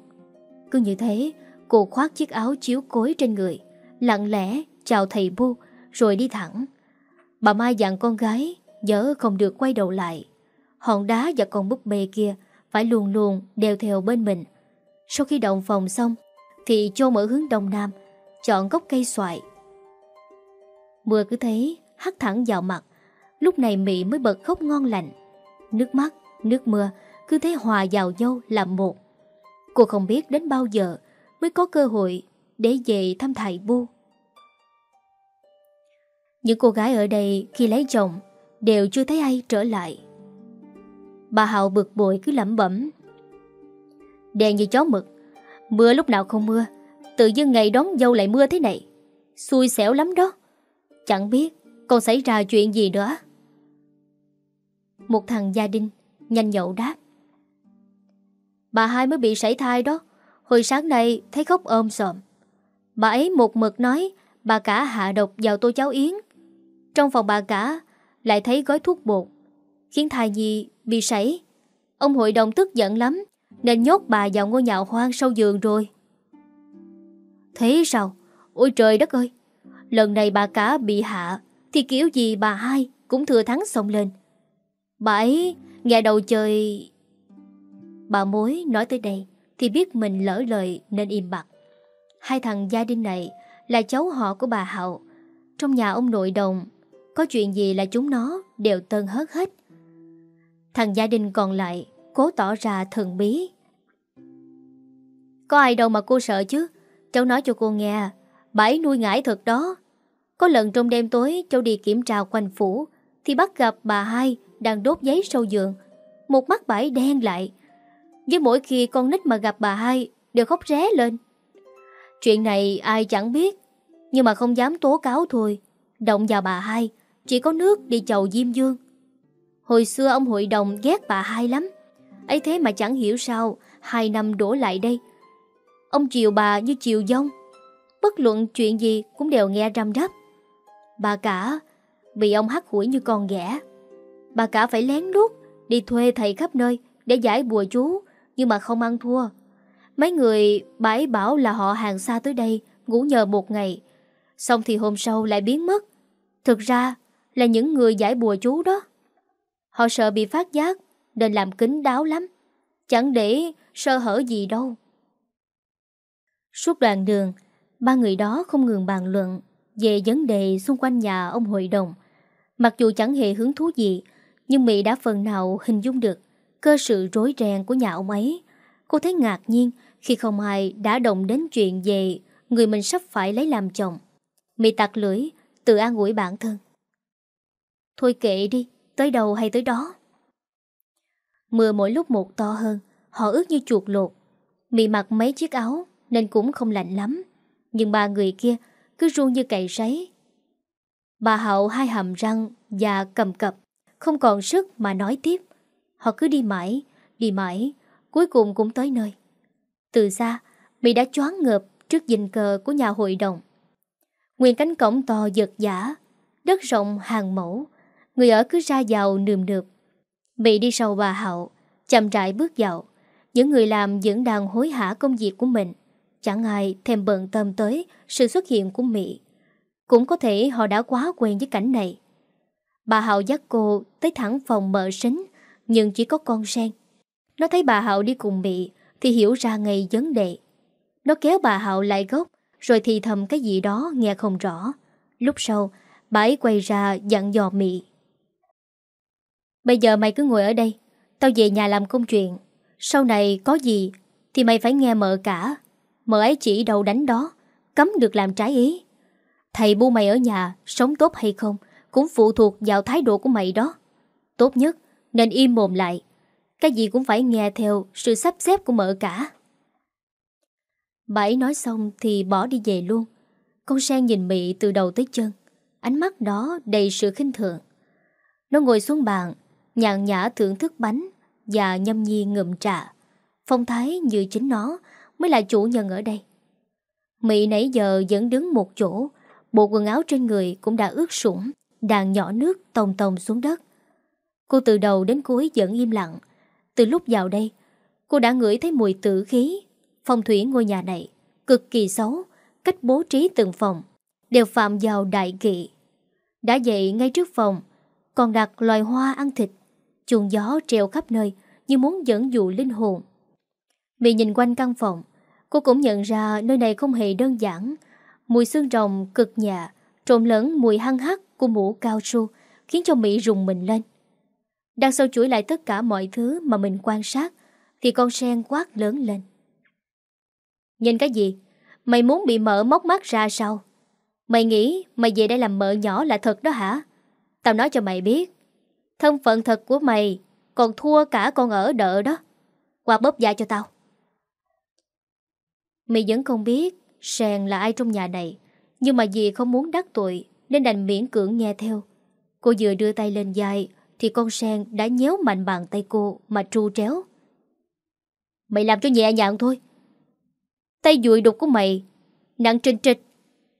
Cứ như thế, cô khoác chiếc áo chiếu cối trên người, lặng lẽ chào thầy bu, rồi đi thẳng. Bà Mai dặn con gái, nhớ không được quay đầu lại. Hòn đá và con búp bê kia phải luôn luôn đeo theo bên mình. Sau khi động phòng xong, thì chôn ở hướng đông nam Chọn gốc cây xoài Mưa cứ thế hắt thẳng vào mặt Lúc này Mỹ mới bật khóc ngon lành Nước mắt, nước mưa Cứ thế hòa vào nhau làm một Cô không biết đến bao giờ Mới có cơ hội để về thăm thầy Bu. Những cô gái ở đây khi lấy chồng Đều chưa thấy ai trở lại. Bà Hào bực bội cứ lẩm bẩm. Đèn như chó mực, Mưa lúc nào không mưa, Tự dưng ngày đón dâu lại mưa thế này. Xui xẻo lắm đó. Chẳng biết còn xảy ra chuyện gì nữa. Một thằng gia đình Nhanh nhậu đáp. Bà hai mới bị sảy thai đó. Hồi sáng nay thấy khóc ôm sòm. Bà ấy một mực nói Bà cả hạ độc vào tô cháu yến. Trong phòng bà cả Lại thấy gói thuốc bột, Khiến thai nhi bị sảy. Ông hội đồng tức giận lắm, nên nhốt bà vào ngôi nhà hoang sau giường rồi. Thế sao? Ôi trời đất ơi! Lần này bà cả bị hạ Thì kiểu gì bà hai cũng thừa thắng xông lên. Bà ấy nghe đầu chơi Bà mối nói tới đây Thì biết mình lỡ lời nên im bặt. Hai thằng gia đình này Là cháu họ của bà Hậu Trong nhà ông nội đồng, Có chuyện gì là chúng nó đều tân hớt hết. Thằng gia đình còn lại Cố tỏ ra thần bí. Có ai đâu mà cô sợ chứ? Cháu nói cho cô nghe, Bà ấy nuôi ngải thật đó. Có lần trong đêm tối cháu đi kiểm tra quanh phủ Thì bắt gặp bà hai Đang đốt giấy sâu giường. Một mắt bà ấy đen lại với mỗi khi con nít mà gặp bà hai, Đều khóc ré lên. Chuyện này ai chẳng biết, Nhưng mà không dám tố cáo thôi. Động vào bà hai, Chỉ có nước đi chầu Diêm Dương. Hồi xưa ông hội đồng ghét bà hai lắm, ấy thế mà chẳng hiểu sao Hai năm đổ lại đây. Ông chiều bà như chiều dông, Bất luận chuyện gì cũng đều nghe răm rắp. Bà cả Bị ông hắt hủi như con ghẻ, Bà cả phải lén lút Đi thuê thầy khắp nơi Để giải bùa chú nhưng mà không ăn thua Mấy người bãi bảo là họ hàng xa tới đây Ngủ nhờ một ngày Xong thì hôm sau lại biến mất Thực ra là những người giải bùa chú đó Họ sợ bị phát giác nên làm kính đáo lắm. Chẳng để sơ hở gì đâu. Suốt đoạn đường, ba người đó không ngừng bàn luận về vấn đề xung quanh nhà ông hội đồng. Mặc dù chẳng hề hứng thú gì, nhưng Mỹ đã phần nào hình dung được cơ sự rối ren của nhà ông ấy. Cô thấy ngạc nhiên khi không ai đã động đến chuyện về người mình sắp phải lấy làm chồng. Mị tặc lưỡi, tự an ủi bản thân. Thôi kệ đi, tới đâu hay tới đó. Mưa mỗi lúc một to hơn, họ ướt như chuột lột. Mị mặc mấy chiếc áo nên cũng không lạnh lắm. Nhưng ba người kia cứ run như cày sấy. Bà Hậu hai hàm răng và cầm cập, không còn sức mà nói tiếp. Họ cứ đi mãi, đi mãi, cuối cùng cũng tới nơi. Từ xa, Mỹ đã choáng ngợp trước dinh cờ của nhà hội đồng. Nguyên cánh cổng to giật giả, đất rộng hàng mẫu, người ở cứ ra vào nườm nượp. Mỹ đi sau bà Hậu, chậm rãi bước vào. Những người làm vẫn đang hối hả công việc của mình. Chẳng ai thèm bận tâm tới sự xuất hiện của Mỹ. Cũng có thể họ đã quá quen với cảnh này. Bà Hậu dắt cô tới thẳng phòng mở sính, nhưng chỉ có con sen. Nó thấy bà Hậu đi cùng Mỹ thì hiểu ra ngay vấn đề. Nó kéo bà Hậu lại gốc, rồi thì thầm cái gì đó nghe không rõ. Lúc sau, bà ấy quay ra dặn dò Mỹ. Bây giờ mày cứ ngồi ở đây, tao về nhà làm công chuyện. Sau này có gì thì mày phải nghe mợ cả. Mợ ấy chỉ đầu đánh đó, cấm được làm trái ý. Thầy bu mày ở nhà, sống tốt hay không, cũng phụ thuộc vào thái độ của mày đó. Tốt nhất, nên im mồm lại. Cái gì cũng phải nghe theo sự sắp xếp của mợ cả. Bà ấy nói xong thì bỏ đi về luôn. Con sen nhìn Mỹ từ đầu tới chân. Ánh mắt đó đầy sự khinh thường. Nó ngồi xuống bàn, nhàn nhã thưởng thức bánh và nhâm nhi ngụm trà. Phong thái như chính nó mới là chủ nhân ở đây. Mỹ nãy giờ vẫn đứng một chỗ, bộ quần áo trên người cũng đã ướt sũng, đàn nhỏ nước tồng tồng xuống đất. Cô từ đầu đến cuối vẫn im lặng. Từ lúc vào đây, cô đã ngửi thấy mùi tử khí. Phong thủy ngôi nhà này cực kỳ xấu, cách bố trí từng phòng, đều phạm vào đại kỵ. Đã dậy ngay trước phòng, còn đặt loài hoa ăn thịt, chuồng gió treo khắp nơi như muốn dẫn dụ linh hồn. Mị nhìn quanh căn phòng, cô cũng nhận ra nơi này không hề đơn giản. Mùi xương rồng cực nhẹ, trộn lẫn mùi hăng hắc của mũ cao su khiến cho Mỹ rùng mình lên. Đang sâu chuỗi lại tất cả mọi thứ mà mình quan sát, thì con sen quát lớn lên. Nhìn cái gì? Mày muốn bị mỡ móc mắt ra sao? Mày nghĩ mày về đây làm mợ nhỏ là thật đó hả? Tao nói cho mày biết, Thân phận thật của mày Còn thua cả con ở đợ đó Qua bóp da cho tao Mày vẫn không biết Sèn là ai trong nhà này, Nhưng mà dì không muốn đắc tội Nên đành miễn cưỡng nghe theo Cô vừa đưa tay lên dài thì con sen đã nhéo mạnh bàn tay cô Mà tru tréo. Mày làm cho nhẹ nhàng thôi. Tay dụi đục của mày Nặng trình trịch.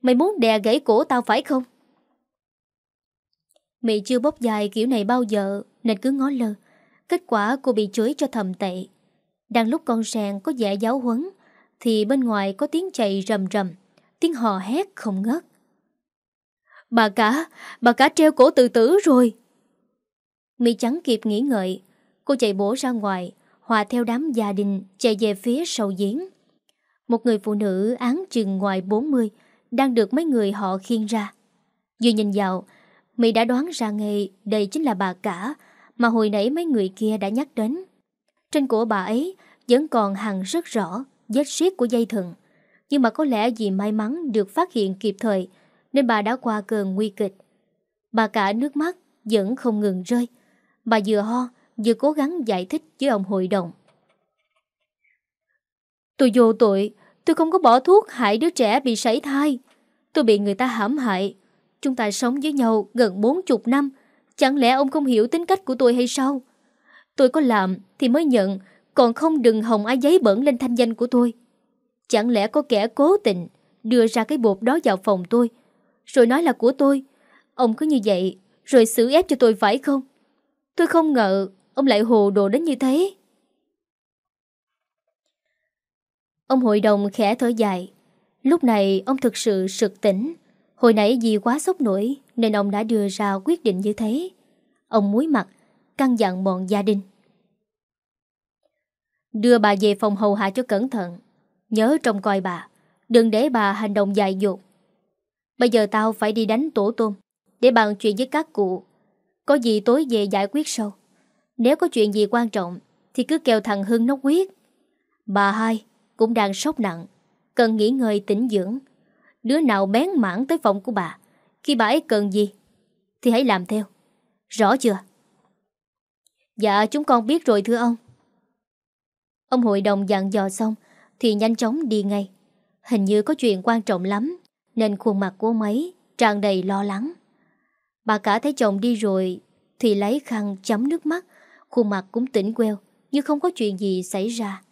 Mày muốn đè gãy cổ tao phải không? Mị chưa bóp dài kiểu này bao giờ, Nên cứ ngó lơ. Kết quả cô bị chối cho thầm tệ. Đang lúc con sàng có vẻ giáo huấn, Thì bên ngoài có tiếng chạy rầm rầm, Tiếng hò hét không ngớt. Bà cả Bà cả treo cổ tự tử rồi. Mị chẳng kịp nghĩ ngợi Cô chạy bổ ra ngoài, Hòa theo đám gia đình, chạy về phía sầu giếng Một người phụ nữ án chừng ngoài 40 Đang được mấy người họ khiêng ra Vừa nhìn vào Mỹ đã đoán ra ngay đây chính là bà cả, mà hồi nãy mấy người kia đã nhắc đến. Trên cổ bà ấy vẫn còn hằng rất rõ vết xiết của dây thừng. Nhưng mà có lẽ vì may mắn được phát hiện kịp thời, nên bà đã qua cơn nguy kịch. Bà cả nước mắt vẫn không ngừng rơi. Bà vừa ho vừa cố gắng giải thích với ông hội đồng. Tôi vô tội, tôi không có bỏ thuốc hại đứa trẻ bị sảy thai. Tôi bị người ta hãm hại. Chúng ta sống với nhau gần bốn chục năm Chẳng lẽ ông không hiểu tính cách của tôi hay sao? Tôi có làm thì mới nhận Còn không đừng hồng ai giấy bẩn lên thanh danh của tôi. Chẳng lẽ có kẻ cố tình Đưa ra cái bột đó vào phòng tôi Rồi nói là của tôi? Ông cứ như vậy Rồi xử ép cho tôi phải không? Tôi không ngờ Ông lại hồ đồ đến như thế. Ông hội đồng khẽ thở dài. Lúc này ông thực sự sực tỉnh. Hồi nãy vì quá sốc nổi Nên ông đã đưa ra quyết định như thế. Ông muối mặt Căn dặn bọn gia đình. Đưa bà về phòng hầu hạ cho cẩn thận. Nhớ trông coi bà. Đừng để bà hành động dại dột. Bây giờ tao phải đi đánh tổ tôm, Để bàn chuyện với các cụ. Có gì tối về giải quyết sau. Nếu có chuyện gì quan trọng, Thì cứ kêu thằng Hưng nó quyết. Bà hai cũng đang sốc nặng, Cần nghỉ ngơi tĩnh dưỡng. Đứa nào bén mảng tới phòng của bà, Khi bà ấy cần gì, Thì hãy làm theo. Rõ chưa? Dạ chúng con biết rồi thưa ông. Ông hội đồng dặn dò xong, Thì nhanh chóng đi ngay. Hình như có chuyện quan trọng lắm, Nên khuôn mặt của mấy tràn đầy lo lắng. Bà cả thấy chồng đi rồi Thì lấy khăn chấm nước mắt. Khuôn mặt cũng tỉnh queo, Như không có chuyện gì xảy ra.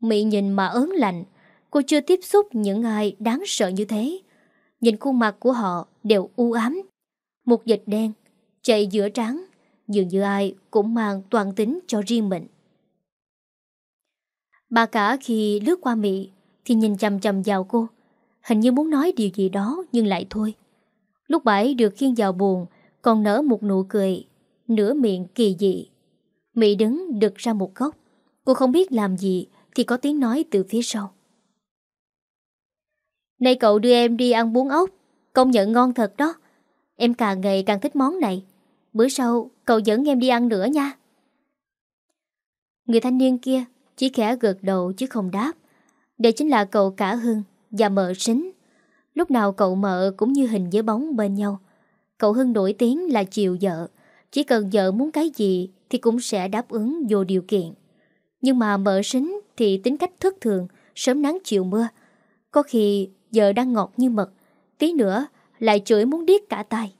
Mị nhìn mà ớn lạnh. Cô chưa tiếp xúc những ai đáng sợ như thế. Nhìn khuôn mặt của họ đều u ám. Một dịch đen Chạy giữa trắng Dường như ai cũng mang toàn tính cho riêng mình. Bà cả khi lướt qua mỹ Thì nhìn chầm chầm vào cô. Hình như muốn nói điều gì đó Nhưng lại thôi. Lúc bảy được khiêng vào buồn, Còn nở một nụ cười, Nửa miệng kỳ dị. Mỹ đứng đực ra một góc. Cô không biết làm gì Thì có tiếng nói từ phía sau. Nay cậu đưa em đi ăn bún ốc. Công nhận ngon thật đó. Em càng ngày càng thích món này. Bữa sau, cậu dẫn em đi ăn nữa nha. Người thanh niên kia Chỉ khẽ gật đầu chứ không đáp. Đây chính là cậu cả Hưng Và mợ sính. Lúc nào cậu mợ cũng như hình với bóng bên nhau. Cậu Hưng nổi tiếng là chiều vợ. Chỉ cần vợ muốn cái gì Thì cũng sẽ đáp ứng vô điều kiện. Nhưng mà mợ sính Thì tính cách thất thường, Sớm nắng chiều mưa. Có khi vợ đang ngọt như mật, Tí nữa lại chửi muốn điếc cả tay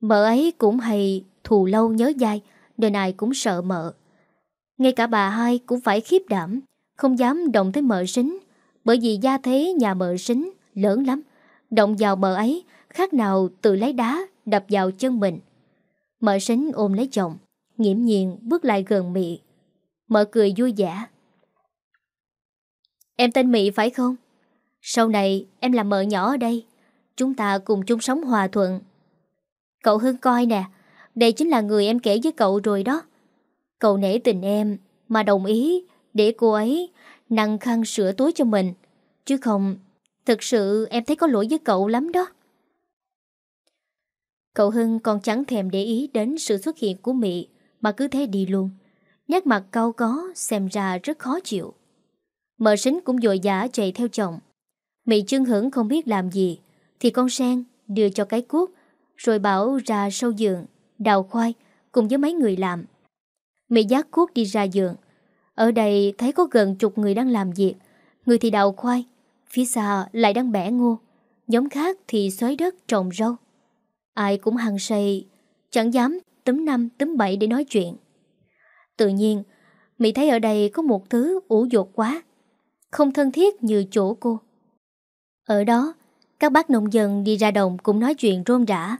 Mợ ấy cũng hay thù lâu nhớ dai đời này cũng sợ mợ. Ngay cả bà hai cũng phải khiếp đảm, Không dám động tới mợ sính, Bởi vì gia thế nhà mợ sính lớn lắm. Động vào mợ ấy, Khác nào tự lấy đá đập vào chân mình. Mợ sính ôm lấy chồng, Nghiễm nhiên bước lại gần Mị. Mợ cười vui vẻ. Em tên Mị phải không? Sau này em làm mợ nhỏ ở đây, Chúng ta cùng chung sống hòa thuận. Cậu Hưng coi nè, Đây chính là người em kể với cậu rồi đó. Cậu nể tình em Mà đồng ý để cô ấy Nặng khăn sửa túi cho mình, Chứ không Thực sự em thấy có lỗi với cậu lắm đó. Cậu Hưng còn chẳng thèm để ý đến sự xuất hiện của Mỹ Mà cứ thế đi luôn. Nét mặt cau có, xem ra rất khó chịu. Mợ sính cũng dội dã chạy theo chồng. Mỹ chưng hưởng không biết làm gì, Thì con sen đưa cho cái cuốc, Rồi bảo ra sâu giường, Đào khoai, cùng với mấy người làm. Mỹ giác cuốc đi ra giường. Ở đây thấy có gần chục người đang làm việc, Người thì đào khoai Phía xa lại đang bẻ ngô. Nhóm khác thì xới đất trồng rau. Ai cũng hăng say, Chẳng dám tấm năm tấm bảy để nói chuyện. Tự nhiên, Mỹ thấy ở đây có một thứ ủ dột quá, Không thân thiết như chỗ cô. Ở đó, Các bác nông dân đi ra đồng cũng nói chuyện rôm rã,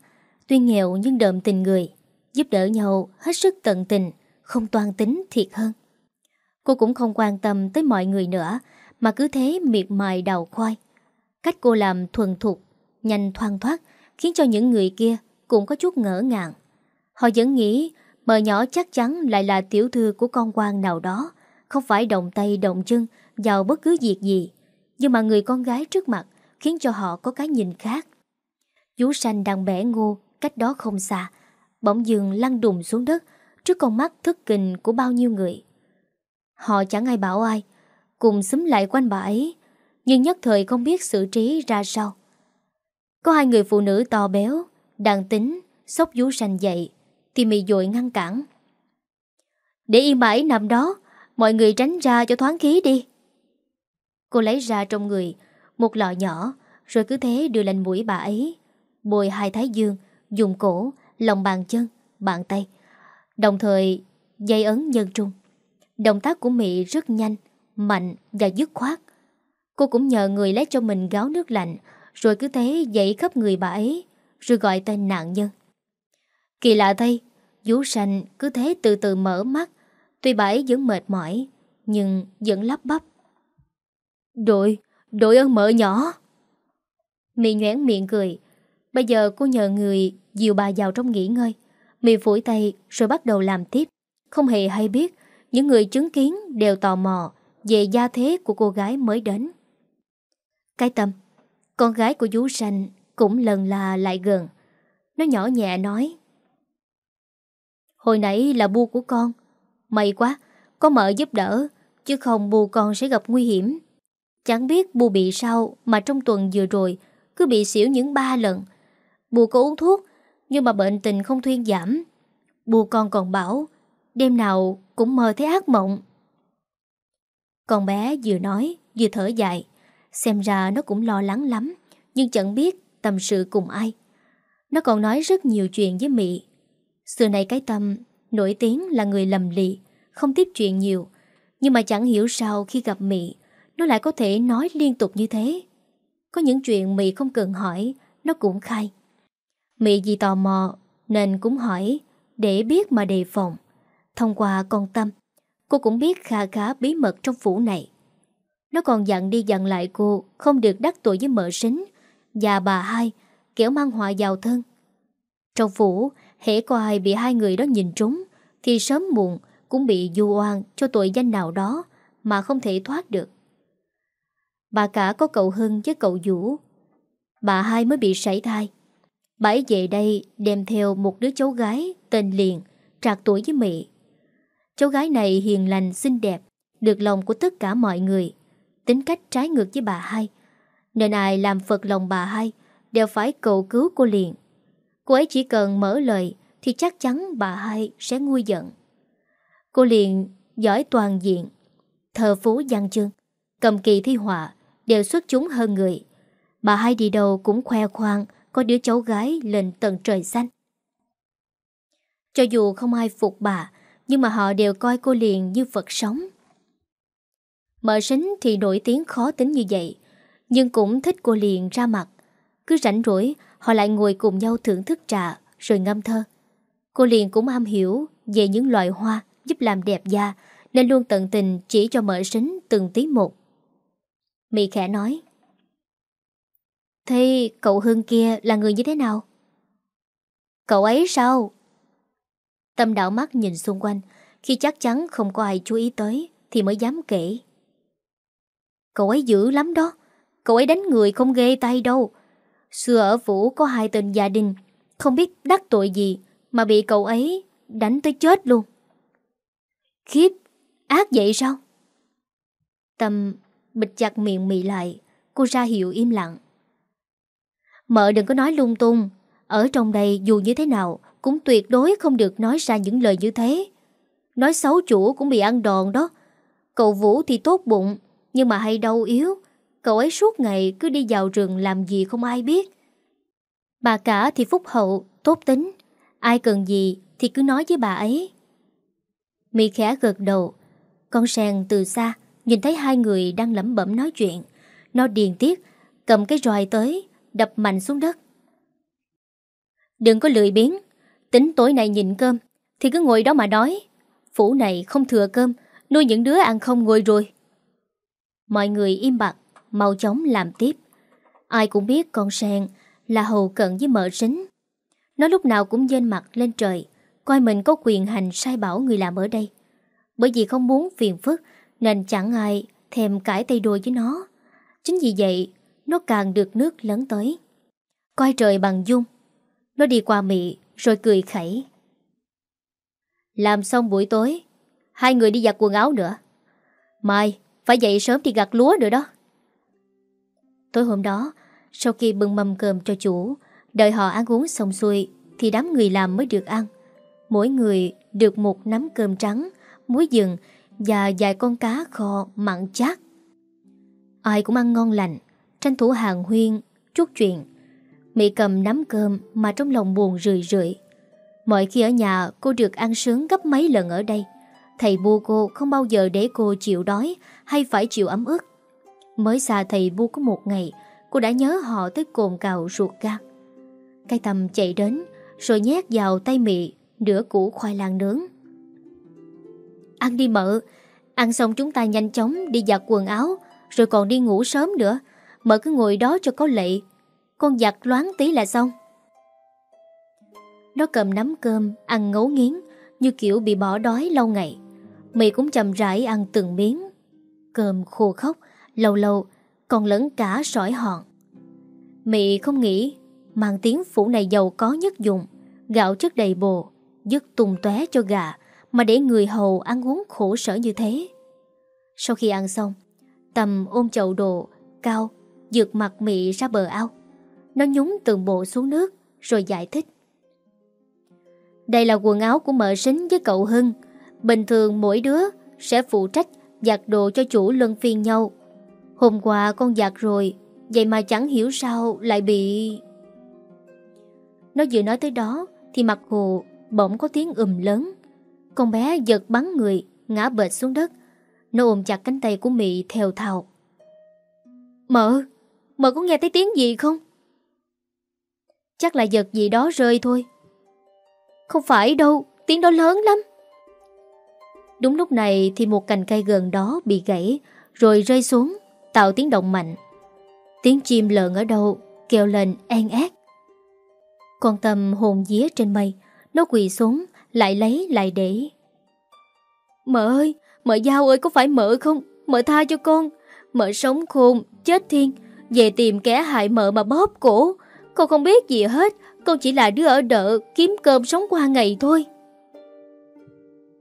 Tuy nghèo nhưng đậm tình người, Giúp đỡ nhau hết sức tận tình, Không toan tính thiệt hơn. Cô cũng không quan tâm tới mọi người nữa mà cứ thế miệt mài đào khoai. Cách cô làm thuần thục, Nhanh thoang thoát, Khiến cho những người kia cũng có chút ngỡ ngàng. Họ vẫn nghĩ Mờ nhỏ chắc chắn lại là tiểu thư của con quan nào đó, Không phải động tay động chân Vào bất cứ việc gì. Nhưng mà người con gái trước mặt Khiến cho họ có cái nhìn khác. Chú sanh đang bẻ ngô Cách đó không xa, Bỗng dừng lăn đùng xuống đất Trước con mắt thức kình của bao nhiêu người. Họ chẳng ai bảo ai Cùng xúm lại quanh bà ấy Nhưng nhất thời không biết xử trí ra sao. Có hai người phụ nữ to béo đàn tính sốc vú xanh dậy Thì mị dội ngăn cản. Để yên bà ấy nằm đó Mọi người tránh ra cho thoáng khí đi. Cô lấy ra trong người Một lọ nhỏ Rồi cứ thế đưa lên mũi bà ấy Bồi hai thái dương Dùng cổ, lòng bàn chân, bàn tay Đồng thời dây ấn nhân trung. Động tác của Mỹ rất nhanh Mạnh và dứt khoát. Cô cũng nhờ người lấy cho mình gáo nước lạnh Rồi cứ thế dậy khắp người bà ấy Rồi gọi tên nạn nhân. Kỳ lạ thay Vú sanh cứ thế từ từ mở mắt. Tuy bà ấy vẫn mệt mỏi Nhưng vẫn lắp bắp. Đội, đội ơn mợ nhỏ. Mị nhoảng miệng cười. Bây giờ cô nhờ người dìu bà vào trong nghỉ ngơi. Mị phủi tay rồi bắt đầu làm tiếp. Không hề hay biết Những người chứng kiến đều tò mò. Về gia thế của cô gái mới đến. Cái tâm, Con gái của Vũ sanh Cũng lần là lại gần. Nó nhỏ nhẹ nói, Hồi nãy là bu của con. May quá, Có mợ giúp đỡ, Chứ không bu con sẽ gặp nguy hiểm. Chẳng biết bu bị sao Mà trong tuần vừa rồi Cứ bị xỉu những ba lần. Bu có uống thuốc, Nhưng mà bệnh tình không thuyên giảm. Bu con còn bảo, Đêm nào cũng mơ thấy ác mộng. Con bé vừa nói, Vừa thở dài. Xem ra nó cũng lo lắng lắm, Nhưng chẳng biết tâm sự cùng ai. Nó còn nói rất nhiều chuyện với Mị. Xưa này cái tâm Nổi tiếng là người lầm lì, Không tiếp chuyện nhiều. Nhưng mà chẳng hiểu sao khi gặp Mị, Nó lại có thể nói liên tục như thế. Có những chuyện Mị không cần hỏi, Nó cũng khai. Mị vì tò mò Nên cũng hỏi, Để biết mà đề phòng. Thông qua con tâm Cô cũng biết khá khá bí mật trong phủ này. Nó còn dặn đi dặn lại cô Không được đắc tội với mợ sính Và bà hai kiểu mang họa vào thân. Trong phủ hễ có ai bị hai người đó nhìn trúng Thì sớm muộn Cũng bị du oan cho tội danh nào đó Mà không thể thoát được. Bà cả có cậu Hưng với cậu Vũ. Bà hai mới bị sảy thai. Bà ấy về đây đem theo một đứa cháu gái tên Liền, trạc tuổi với Mỹ. Cháu gái này hiền lành, xinh đẹp, được lòng của tất cả mọi người, tính cách trái ngược với bà hai. Nên ai làm phật lòng bà hai đều phải cầu cứu cô Liền. Cô ấy chỉ cần mở lời thì chắc chắn bà hai sẽ nguôi giận. Cô Liền giỏi toàn diện, thờ phú văn chương, cầm kỳ thi họa, đều xuất chúng hơn người. Bà hai đi đâu cũng khoe khoang có đứa cháu gái lên tận trời xanh. Cho dù không ai phục bà, nhưng mà họ đều coi cô liền như Phật sống. Mở sính thì nổi tiếng khó tính như vậy, nhưng cũng thích cô liền ra mặt. Cứ rảnh rỗi, họ lại ngồi cùng nhau thưởng thức trà, rồi ngâm thơ. Cô liền cũng am hiểu về những loại hoa giúp làm đẹp da, nên luôn tận tình chỉ cho mở sính từng tí một. Mỹ khẽ nói, Thế cậu Hưng kia là người như thế nào? Cậu ấy sao? Tâm đảo mắt nhìn xung quanh, khi chắc chắn không có ai chú ý tới thì mới dám kể. Cậu ấy dữ lắm đó, cậu ấy đánh người không ghê tay đâu. Xưa ở Vũ có hai tên gia đình, không biết đắc tội gì mà bị cậu ấy đánh tới chết luôn. Khiếp, ác vậy sao? Tâm bịch chặt miệng mị lại, cô ra hiệu im lặng. Mợ đừng có nói lung tung Ở trong đây dù như thế nào cũng tuyệt đối không được nói ra những lời như thế. Nói xấu chủ cũng bị ăn đòn đó. Cậu Vũ thì tốt bụng Nhưng mà hay đau yếu. Cậu ấy suốt ngày cứ đi vào rừng làm gì không ai biết. Bà cả thì phúc hậu, tốt tính. Ai cần gì thì cứ nói với bà ấy. Mi khẽ gật đầu. Con sen từ xa Nhìn thấy hai người đang lẩm bẩm nói chuyện. Nó điền tiếc Cầm cái roi tới đập mạnh xuống đất. Đừng có lười biếng, tính tối nay nhịn cơm, thì cứ ngồi đó mà đói. Phủ này không thừa cơm, nuôi những đứa ăn không ngồi rồi. Mọi người im bặt, mau chóng làm tiếp. Ai cũng biết con sen là hầu cận với mợ sính. Nó lúc nào cũng dên mặt lên trời, coi mình có quyền hành sai bảo người làm ở đây. Bởi vì không muốn phiền phức nên chẳng ai thèm cãi tay đôi với nó. Chính vì vậy nó càng được nước lớn tới. Coi trời bằng dung, nó đi qua Mỹ rồi cười khẩy. Làm xong buổi tối, hai người đi giặt quần áo nữa. Mai, phải dậy sớm đi gặt lúa nữa đó. Tối hôm đó, sau khi bưng mâm cơm cho chủ, đợi họ ăn uống xong xuôi, thì đám người làm mới được ăn. Mỗi người được một nắm cơm trắng, muối rừng và vài con cá kho mặn chát. Ai cũng ăn ngon lành, tranh thủ hàng huyên, chút chuyện. Mỹ cầm nắm cơm mà trong lòng buồn rười rượi. Mọi khi ở nhà cô được ăn sướng gấp mấy lần ở đây. Thầy bu cô không bao giờ để cô chịu đói hay phải chịu ấm ức. Mới xa thầy bu có một ngày, cô đã nhớ họ tới cồn cào ruột gan. Cái tầm chạy đến, rồi nhét vào tay Mị nửa củ khoai lang nướng. Ăn đi mợ, ăn xong chúng ta nhanh chóng đi giặt quần áo, rồi còn đi ngủ sớm nữa. Mợ cứ ngồi đó cho có lệ con giặt loáng tí là xong. Nó cầm nắm cơm, Ăn ngấu nghiến, Như kiểu bị bỏ đói lâu ngày. Mị cũng chậm rãi ăn từng miếng. Cơm khô khóc, Lâu lâu, còn lẫn cả sỏi hòn. Mị không nghĩ, Mang tiếng phủ này giàu có nhất dùng Gạo chất đầy bồ, Dứt tung tóe cho gà, Mà để người hầu ăn uống khổ sở như thế. Sau khi ăn xong, Tầm ôm chậu đồ, Cao, Dược mặt mị ra bờ ao. Nó nhúng từng bộ xuống nước, Rồi giải thích. Đây là quần áo của mợ sính với cậu Hưng. Bình thường mỗi đứa Sẽ phụ trách giặt đồ cho chủ luân phiên nhau. Hôm qua con giặt rồi, Vậy mà chẳng hiểu sao lại bị... Nó vừa nói tới đó Thì mặt hồ bỗng có tiếng ùm lớn. Con bé giật bắn người, Ngã bệt xuống đất. Nó ôm chặt cánh tay của Mị theo thào. Mợ Mợ có nghe thấy tiếng gì không? Chắc là giật gì đó rơi thôi. Không phải đâu, Tiếng đó lớn lắm. Đúng lúc này thì một cành cây gần đó bị gãy, Rồi rơi xuống, Tạo tiếng động mạnh. Tiếng chim lợn ở đâu Kêu lên an ác. Con tâm hồn día trên mây, Nó quỳ xuống, Lại lấy, lại để. Mợ ơi, Mợ giao ơi, có phải mợ không? Mợ tha cho con. Mợ sống khôn, Chết thiên, Về tìm kẻ hại mợ mà bóp cổ. Con không biết gì hết Con chỉ là đứa ở đợ, Kiếm cơm sống qua ngày thôi.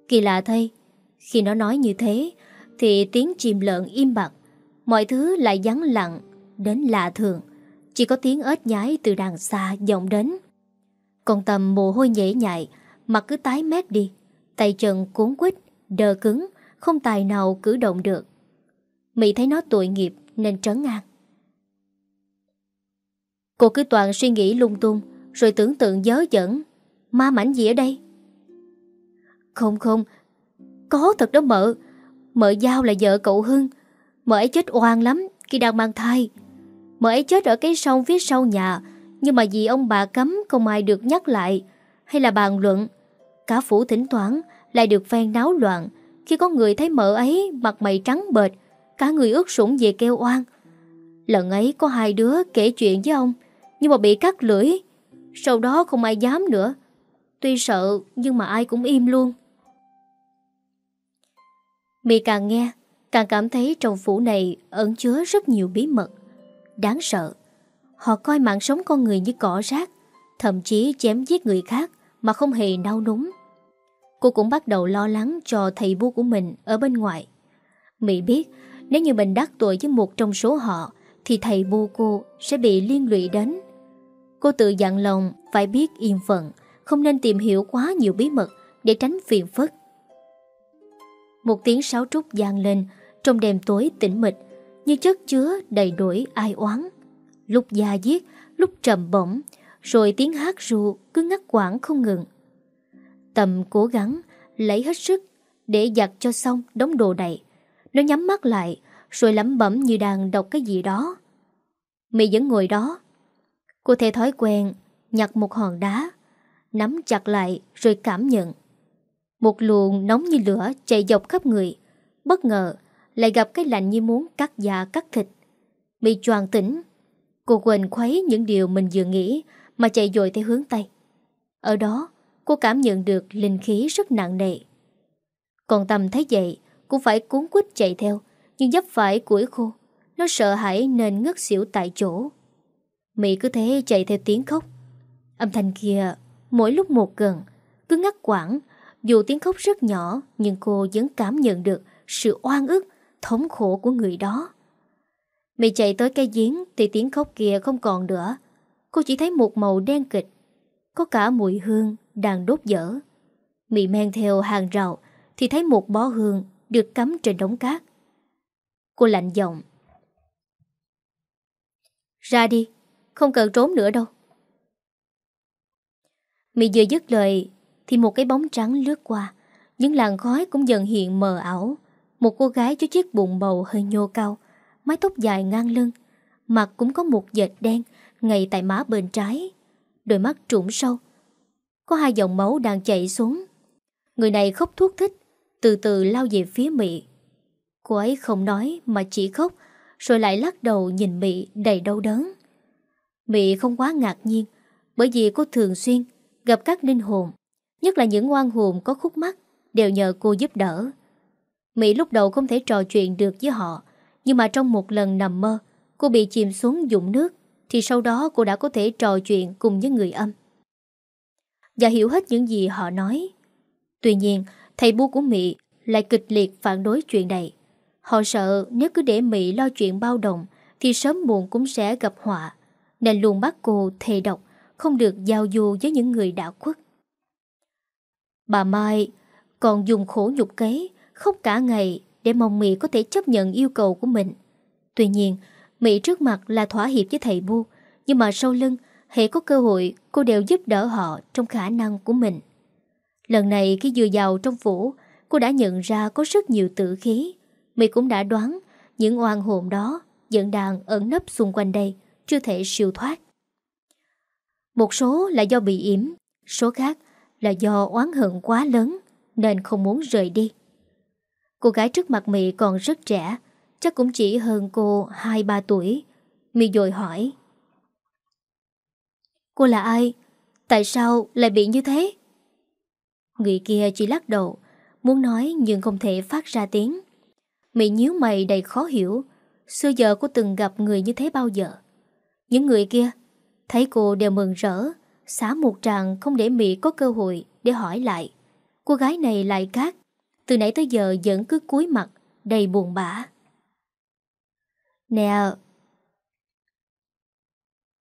Kỳ lạ thay, Khi nó nói như thế, Thì tiếng chim lợn im bặt. Mọi thứ lại vắng lặng, Đến lạ thường. Chỉ có tiếng ếch nhái từ đằng xa vọng đến. Còn tầm mồ hôi nhễ nhại, Mặt cứ tái mét đi. Tay chân cuốn quýt, Đờ cứng, Không tài nào cử động được. Mỹ thấy nó tội nghiệp, nên trấn ngang Cô cứ toàn suy nghĩ lung tung, Rồi tưởng tượng dớ dẫn. Ma mảnh gì ở đây? Không không, Có thật đó mợ. Mợ Giao là vợ cậu Hưng. Mợ ấy chết oan lắm khi đang mang thai. Mợ ấy chết ở cái sông phía sau nhà, Nhưng mà vì ông bà cấm không ai được nhắc lại, Hay là bàn luận. Cả phủ thỉnh thoảng lại được phen náo loạn, Khi có người thấy mợ ấy mặt mày trắng bệt Cả người ướt sũng về kêu oan. Lần ấy có hai đứa kể chuyện với ông, Nhưng mà bị cắt lưỡi. Sau đó không ai dám nữa. Tuy sợ, nhưng mà ai cũng im luôn. Mị càng nghe, Càng cảm thấy trong phủ này ẩn chứa rất nhiều bí mật. Đáng sợ, Họ coi mạng sống con người như cỏ rác, Thậm chí chém giết người khác Mà không hề đau núng. Cô cũng bắt đầu lo lắng cho thầy bu của mình Ở bên ngoài. Mỹ biết, nếu như mình đắc tội với một trong số họ thì thầy bu cô sẽ bị liên lụy đến. Cô tự dặn lòng Phải biết yên phận, Không nên tìm hiểu quá nhiều bí mật Để tránh phiền phức. Một tiếng sáo trúc gian lên, trong đêm tối tĩnh mịch, Như chất chứa đầy đuổi ai oán. Lúc da diết, Lúc trầm bổng, Rồi tiếng hát ru cứ ngắt quãng không ngừng. Tầm cố gắng, Lấy hết sức Để giặt cho xong đống đồ đầy Nó nhắm mắt lại rồi lẩm bẩm như đang đọc cái gì đó Mị vẫn ngồi đó Cô theo thói quen Nhặt một hòn đá Nắm chặt lại rồi cảm nhận Một luồng nóng như lửa chạy dọc khắp người Bất ngờ lại gặp cái lạnh như muốn cắt da cắt thịt. Bị choàng tỉnh, cô quên khuấy những điều mình vừa nghĩ mà chạy dội theo hướng Tây. Ở đó, cô cảm nhận được linh khí rất nặng nề. Còn Tâm thấy vậy, cũng phải cuốn quýt chạy theo, nhưng dấp phải củi khô. Nó sợ hãi nên ngất xỉu tại chỗ. Mỹ cứ thế chạy theo tiếng khóc. Âm thanh kia mỗi lúc một gần, cứ ngắt quãng. Dù tiếng khóc rất nhỏ, nhưng cô vẫn cảm nhận được sự oan ức thống khổ của người đó. Mị chạy tới cây giếng thì tiếng khóc kia không còn nữa. Cô chỉ thấy một màu đen kịch. Có cả mùi hương đang đốt dở. Mị men theo hàng rào thì thấy một bó hương được cắm trên đống cát. Cô lạnh giọng. Ra đi, không cần trốn nữa đâu. Mị vừa dứt lời thì một cái bóng trắng lướt qua. Những làn khói cũng dần hiện mờ ảo. Một cô gái với chiếc bụng bầu hơi nhô cao Mái tóc dài ngang lưng Mặt cũng có một dệt đen Ngay tại má bên trái Đôi mắt trũng sâu Có hai dòng máu đang chảy xuống Người này khóc thuốc thích Từ từ lao về phía Mị Cô ấy không nói mà chỉ khóc Rồi lại lắc đầu nhìn Mị đầy đau đớn Mị không quá ngạc nhiên Bởi vì cô thường xuyên gặp các linh hồn Nhất là những oan hồn có khúc mắt Đều nhờ cô giúp đỡ Mỹ lúc đầu không thể trò chuyện được với họ Nhưng mà trong một lần nằm mơ Cô bị chìm xuống dũng nước Thì sau đó cô đã có thể trò chuyện cùng với người âm và hiểu hết những gì họ nói. Tuy nhiên, thầy bu của Mỹ lại kịch liệt phản đối chuyện này. Họ sợ nếu cứ để Mỹ lo chuyện bao đồng thì sớm muộn cũng sẽ gặp họa, nên luôn bắt cô thề độc, không được giao du với những người đã khuất. Bà Mai còn dùng khổ nhục kế, khóc cả ngày để mong Mỹ có thể chấp nhận yêu cầu của mình. Tuy nhiên, Mỹ trước mặt là thỏa hiệp với thầy Bu, nhưng mà sau lưng, hệ có cơ hội, cô đều giúp đỡ họ trong khả năng của mình. Lần này khi vừa vào trong phủ, cô đã nhận ra có rất nhiều tử khí mị cũng đã đoán những oan hồn đó dẫn đàn ẩn nấp xung quanh đây, chưa thể siêu thoát. Một số là do bị yểm, số khác là do oán hận quá lớn nên không muốn rời đi. Cô gái trước mặt Mỹ còn rất trẻ, chắc cũng chỉ hơn cô 2-3 tuổi. Mỹ dội hỏi. Cô là ai? Tại sao lại bị như thế? Người kia chỉ lắc đầu, muốn nói nhưng không thể phát ra tiếng. Mỹ nhíu mày đầy khó hiểu, xưa giờ cô từng gặp người như thế bao giờ. Những người kia, thấy cô đều mừng rỡ, xá một tràng không để Mỹ có cơ hội để hỏi lại. Cô gái này lại cát, từ nãy tới giờ vẫn cứ cúi mặt, đầy buồn bã. Nè,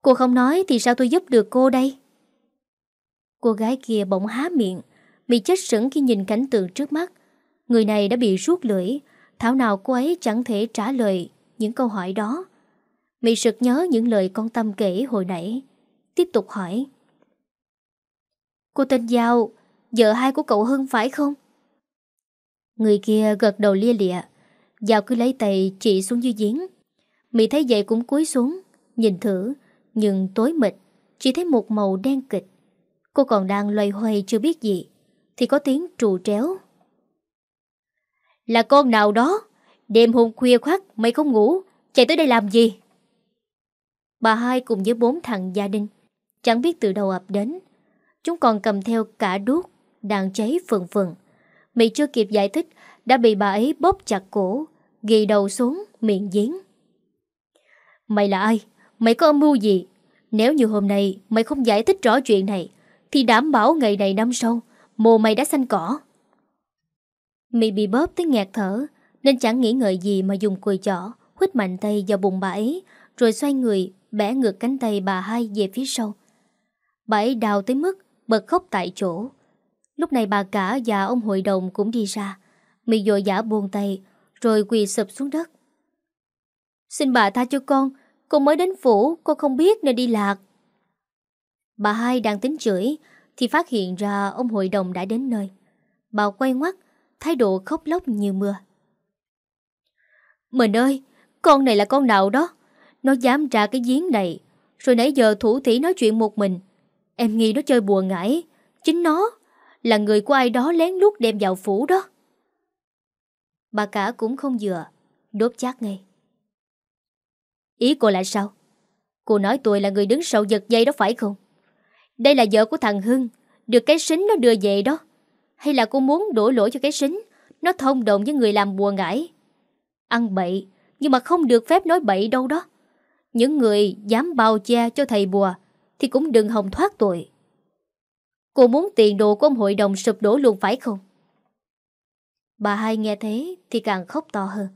cô không nói thì sao tôi giúp được cô đây? Cô gái kia bỗng há miệng, bị chết sững khi nhìn cảnh tượng trước mắt. Người này đã bị rút lưỡi, thảo nào cô ấy chẳng thể trả lời những câu hỏi đó. Mị sực nhớ những lời con Tâm kể hồi nãy. Tiếp tục hỏi. Cô tên Giao, vợ hai của cậu Hưng phải không? Người kia gật đầu lia lịa. Giao cứ lấy tay chị xuống dưới giếng. Mị thấy vậy cũng cúi xuống, nhìn thử, nhưng tối mịt, chỉ thấy một màu đen kịch. Cô còn đang loay hoay chưa biết gì, thì có tiếng trù tréo. Là con nào đó? Đêm hôm khuya khoắt mày không ngủ, chạy tới đây làm gì? Bà hai cùng với bốn thằng gia đình, chẳng biết từ đâu ập đến. Chúng còn cầm theo cả đuốc, đang cháy phừng phừng. Mị chưa kịp giải thích, đã bị bà ấy bóp chặt cổ, ghi đầu xuống, miệng giếng. Mày là ai? Mày có âm mưu gì? Nếu như hôm nay mày không giải thích rõ chuyện này, thì đảm bảo ngày này năm sau, mồ mày đã xanh cỏ. Mị bị bóp tới nghẹt thở, nên chẳng nghĩ ngợi gì mà dùng cùi chỏ, khuất mạnh tay vào bụng bà ấy, rồi xoay người, bẻ ngược cánh tay bà hai về phía sau. Bà ấy đào tới mức bật khóc tại chỗ. Lúc này bà cả và ông hội đồng cũng đi ra. Mị dội giả buông tay, rồi quỳ sụp xuống đất. Xin bà tha cho con, con mới đến phủ, con không biết nên đi lạc. Bà hai đang tính chửi, thì phát hiện ra ông hội đồng đã đến nơi. Bà quay ngoắt, thái độ khóc lóc như mưa. Mình ơi, con này là con nào đó? Nó dám ra cái giếng này, rồi nãy giờ thủ thỉ nói chuyện một mình. Em nghi nó chơi bùa ngải, chính nó là người của ai đó lén lút đem vào phủ đó. Bà cả cũng không dừa, đốt chát ngay. Ý cô là sao? Cô nói tôi là người đứng sau giật dây đó phải không? Đây là vợ của thằng Hưng, được cái xính nó đưa về đó. Hay là cô muốn đổ lỗi cho cái sính, nó thông đồng với người làm bùa ngải? Ăn bậy, nhưng mà không được phép nói bậy đâu đó. Những người dám bao che cho thầy bùa thì cũng đừng hòng thoát tội. Cô muốn tiền đồ của ông hội đồng sụp đổ luôn phải không? Bà hai nghe thế thì càng khóc to hơn.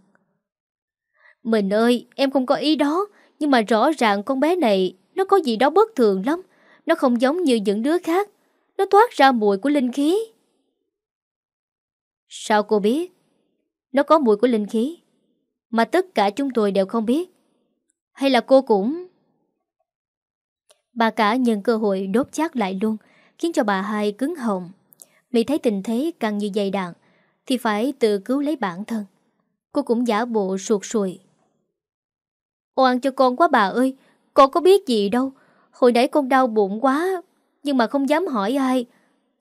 Mình ơi, em không có ý đó, nhưng mà rõ ràng con bé này nó có gì đó bất thường lắm. Nó không giống như những đứa khác. Nó thoát ra mùi của linh khí. Sao cô biết? Nó có mùi của linh khí. Mà tất cả chúng tôi đều không biết. Hay là cô cũng... Bà cả nhân cơ hội đốt chát lại luôn, khiến cho bà hai cứng hồng. Mỹ thấy tình thế càng như dày đạn, thì phải tự cứu lấy bản thân. Cô cũng giả bộ suột sùi. Oan cho con quá bà ơi, con có biết gì đâu. Hồi nãy con đau bụng quá, nhưng mà không dám hỏi ai.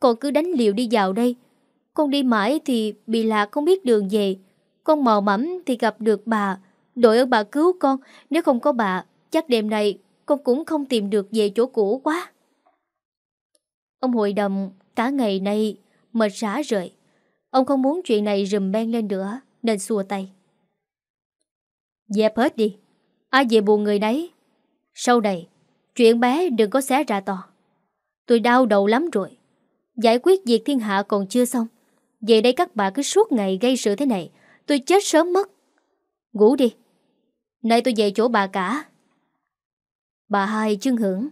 Con cứ đánh liều đi vào đây. Con đi mãi thì bị lạc không biết đường về. Con mò mẫm thì gặp được bà. Đội ơn bà cứu con, nếu không có bà, chắc đêm nay con cũng không tìm được về chỗ cũ quá. Ông hội đồng cả ngày nay mệt rã rời. Ông không muốn chuyện này rùm ben lên nữa, nên xua tay. Dẹp hết đi, ai về buồn người đấy. Sau này, chuyện bé đừng có xé ra to. Tôi đau đầu lắm rồi, Giải quyết việc thiên hạ còn chưa xong về đây các bà cứ suốt ngày gây sự thế này. Tôi chết sớm mất. Ngủ đi. Nay tôi về chỗ bà cả. Bà hai chân hưởng.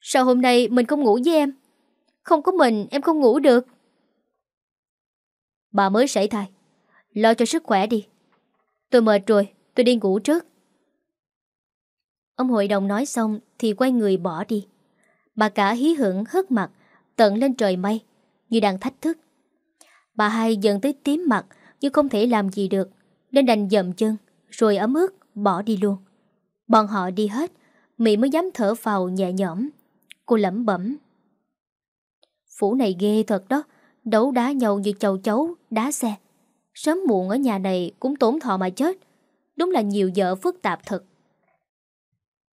Sao hôm nay mình không ngủ với em? Không có mình, em không ngủ được. Bà mới sảy thai. Lo cho sức khỏe đi. Tôi mệt rồi, tôi đi ngủ trước. Ông hội đồng nói xong Thì quay người bỏ đi. Bà cả hí hưởng, hớt mặt, Tận lên trời mây. Như đang thách thức. Bà hai dần tới tím mặt, Nhưng không thể làm gì được, Nên đành dậm chân, Rồi ấm ướt bỏ đi luôn. Bọn họ đi hết, Mỹ mới dám thở phào nhẹ nhõm. Cô lẩm bẩm. Phủ này ghê thật đó, Đấu đá nhau như chầu chấu, Đá xe. Sớm muộn ở nhà này cũng tổn thọ mà chết, Đúng là nhiều vợ phức tạp thật.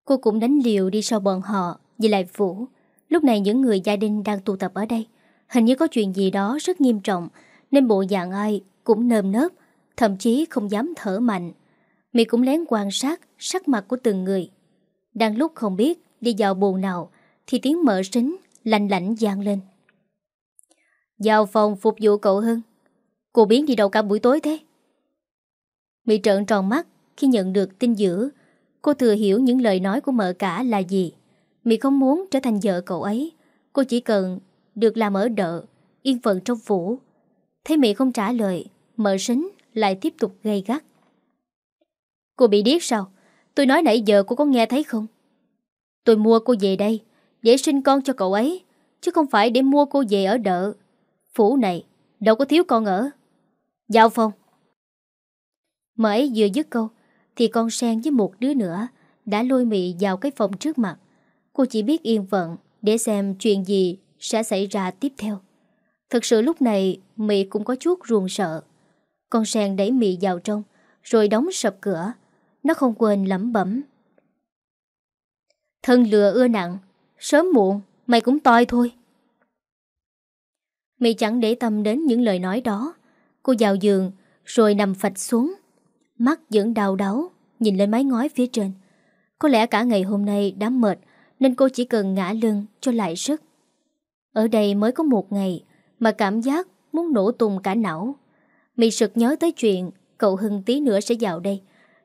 Cô cũng đánh liều đi sau bọn họ Vì lại Vũ. Lúc này những người gia đình đang tụ tập ở đây Hình như có chuyện gì đó rất nghiêm trọng, Nên bộ dạng ai cũng nơm nớp, Thậm chí không dám thở mạnh. Mỹ cũng lén quan sát sắc mặt của từng người. Đang lúc không biết đi vào buồn nào, Thì tiếng mở sính lạnh lạnh gian lên. Vào phòng phục vụ cậu Hưng, Cô biến đi đâu cả buổi tối thế? Mỹ trợn tròn mắt Khi nhận được tin dữ. Cô thừa hiểu những lời nói của mợ cả là gì. Mỹ không muốn trở thành vợ cậu ấy. Cô chỉ cần được làm ở đợ, Yên phận trong phủ. Thấy Mỹ không trả lời, Mợ sính lại tiếp tục gây gắt. Cô bị điếc sao? Tôi nói nãy giờ cô có nghe thấy không? Tôi mua cô về đây, Để sinh con cho cậu ấy, Chứ không phải để mua cô về ở đợ. Phủ này, đâu có thiếu con ở. Giao phong Mở ấy vừa dứt câu, Thì con sen với một đứa nữa Đã lôi mị vào cái phòng trước mặt. Cô chỉ biết yên phận Để xem chuyện gì sẽ xảy ra tiếp theo. Thực sự lúc này, Mị cũng có chút ruồng sợ. Con sen đẩy Mị vào trong, Rồi đóng sập cửa. Nó không quên lẩm bẩm. Thân lừa ưa nặng, Sớm muộn, mày cũng toi thôi. Mị chẳng để tâm đến những lời nói đó. Cô vào giường, Rồi nằm phạch xuống. Mắt vẫn đau đáu, Nhìn lên mái ngói phía trên. Có lẽ cả ngày hôm nay đã mệt, Nên cô chỉ cần ngã lưng cho lại sức. Ở đây mới có một ngày Mà cảm giác muốn nổ tung cả não. Mị sực nhớ tới chuyện Cậu Hưng tí nữa sẽ vào đây,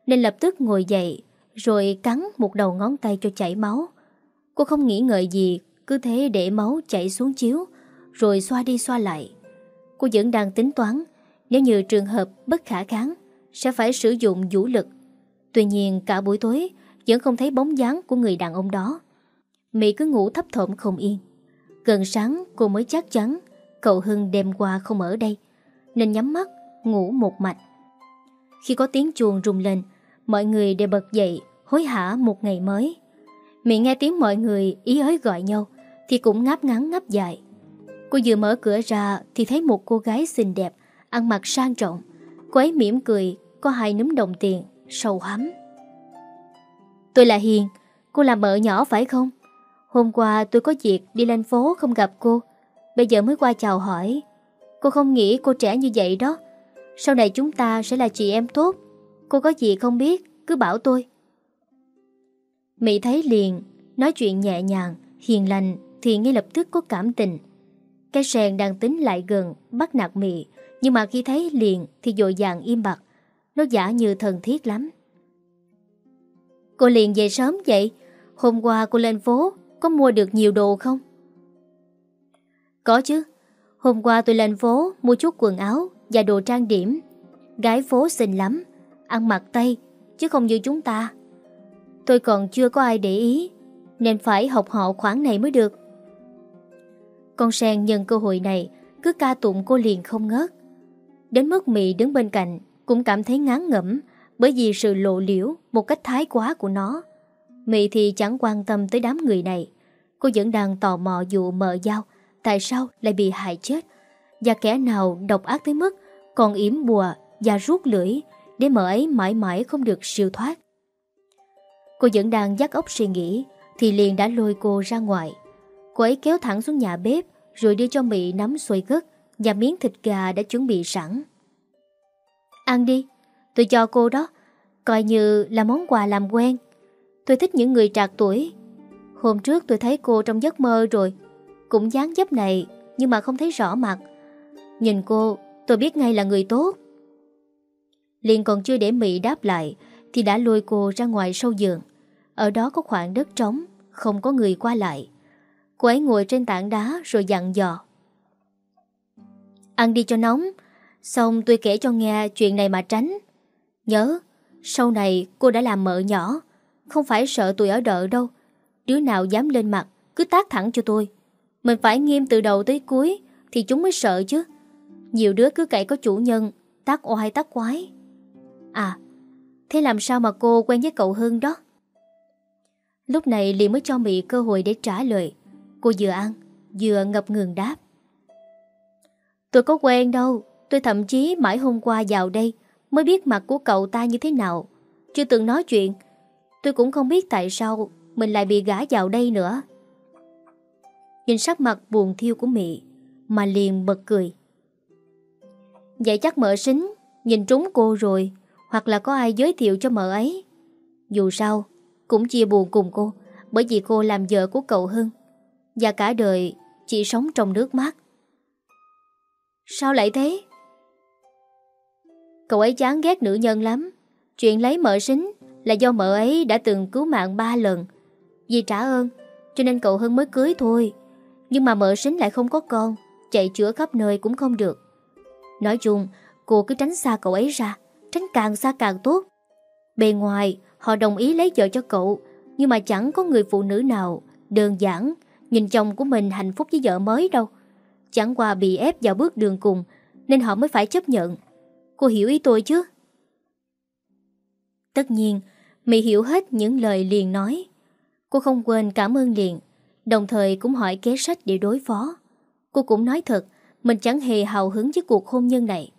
Nên lập tức ngồi dậy Rồi cắn một đầu ngón tay cho chảy máu. Cô không nghĩ ngợi gì, Cứ thế để máu chảy xuống chiếu, Rồi xoa đi xoa lại. Cô vẫn đang tính toán, Nếu như trường hợp bất khả kháng, Sẽ phải sử dụng vũ lực. Tuy nhiên, cả buổi tối Vẫn không thấy bóng dáng của người đàn ông đó. Mỹ cứ ngủ thấp thộm không yên. Gần sáng cô mới chắc chắn Cậu Hưng đêm qua không ở đây, Nên nhắm mắt, ngủ một mạch. Khi có tiếng chuồng rung lên, Mọi người đều bật dậy, Hối hả một ngày mới. Mỹ nghe tiếng mọi người ý ới gọi nhau Thì cũng ngáp ngắn ngáp dài. Cô vừa mở cửa ra Thì thấy một cô gái xinh đẹp, Ăn mặc sang trọng, Cô ấy mỉm cười, Có hai núm đồng tiền sầu hắm. Tôi là Hiền, Cô là mợ nhỏ phải không? Hôm qua tôi có việc đi lên phố không gặp cô. Bây giờ mới qua chào hỏi. Cô không nghĩ cô trẻ như vậy đó. Sau này chúng ta sẽ là chị em tốt. Cô có gì không biết Cứ bảo tôi. Mỹ thấy liền Nói chuyện nhẹ nhàng, hiền lành Thì ngay lập tức có cảm tình. Cái sèn đang tính lại gần Bắt nạt Mỹ Nhưng mà khi thấy liền thì dội dàng im bặt. Nó giả như thần thiết lắm. Cô liền về sớm vậy? Hôm qua cô lên phố có mua được nhiều đồ không? Có chứ. Hôm qua tôi lên phố mua chút quần áo Và đồ trang điểm. Gái phố xinh lắm, Ăn mặc Tây, Chứ không như chúng ta. Tôi còn chưa có ai để ý, Nên phải học họ khoản này mới được. Con sen nhân cơ hội này Cứ ca tụng cô liền không ngớt. Đến mức Mị đứng bên cạnh Cũng cảm thấy ngán ngẩm Bởi vì sự lộ liễu Một cách thái quá của nó. Mị thì chẳng quan tâm tới đám người này. Cô vẫn đang tò mò vụ mở dao, Tại sao lại bị hại chết? Và kẻ nào độc ác tới mức Còn yểm bùa và rút lưỡi Để mờ ấy mãi mãi không được siêu thoát? Cô vẫn đang dắt ốc suy nghĩ, Thì liền đã lôi cô ra ngoài. Cô ấy kéo thẳng xuống nhà bếp, Rồi đưa cho mị nắm xôi gất Và miếng thịt gà đã chuẩn bị sẵn. Ăn đi, Tôi cho cô đó, Coi như là món quà làm quen. Tôi thích những người trạc tuổi. Hôm trước tôi thấy cô trong giấc mơ rồi. Cũng dáng dấp này, Nhưng mà không thấy rõ mặt. Nhìn cô, tôi biết ngay là người tốt. Liền còn chưa để Mỹ đáp lại, Thì đã lôi cô ra ngoài sâu giường. Ở đó có khoảng đất trống, Không có người qua lại. Cô ấy ngồi trên tảng đá rồi dặn dò. Ăn đi cho nóng, Xong tôi kể cho nghe chuyện này mà tránh. Nhớ, Sau này cô đã làm mợ nhỏ không phải sợ tôi ở đợi đâu. Đứa nào dám lên mặt, Cứ tác thẳng cho tôi. Mình phải nghiêm từ đầu tới cuối, Thì chúng mới sợ chứ. Nhiều đứa cứ cậy có chủ nhân Tác oai tác quái. À Thế làm sao mà cô quen với cậu Hưng đó? Lúc này liền mới cho Mỹ cơ hội để trả lời. Cô vừa ăn, Vừa ngập ngừng đáp. Tôi có quen đâu, Tôi thậm chí mãi hôm qua vào đây Mới biết mặt của cậu ta như thế nào. Chưa từng nói chuyện Tôi cũng không biết tại sao Mình lại bị gã vào đây nữa. Nhìn sắc mặt buồn thiêu của Mỹ Mà liền bật cười. Vậy chắc mợ xính Nhìn trúng cô rồi, Hoặc là có ai giới thiệu cho mợ ấy. Dù sao, Cũng chia buồn cùng cô, Bởi vì cô làm vợ của cậu Hưng Và cả đời Chỉ sống trong nước mắt. Sao lại thế? Cậu ấy chán ghét nữ nhân lắm. Chuyện lấy mợ xính là do mợ ấy đã từng cứu mạng ba lần. Vì trả ơn, Cho nên cậu Hân mới cưới thôi. Nhưng mà mợ xính lại không có con, Chạy chữa khắp nơi cũng không được. Nói chung, Cô cứ tránh xa cậu ấy ra, Tránh càng xa càng tốt. Bề ngoài, họ đồng ý lấy vợ cho cậu, Nhưng mà chẳng có người phụ nữ nào Đơn giản, Nhìn chồng của mình hạnh phúc với vợ mới đâu. Chẳng qua bị ép vào bước đường cùng, Nên họ mới phải chấp nhận. Cô hiểu ý tôi chứ? Tất nhiên, Mỹ hiểu hết những lời liền nói. Cô không quên cảm ơn liền, Đồng thời cũng hỏi kế sách để đối phó. Cô cũng nói thật, Mình chẳng hề hào hứng với cuộc hôn nhân này.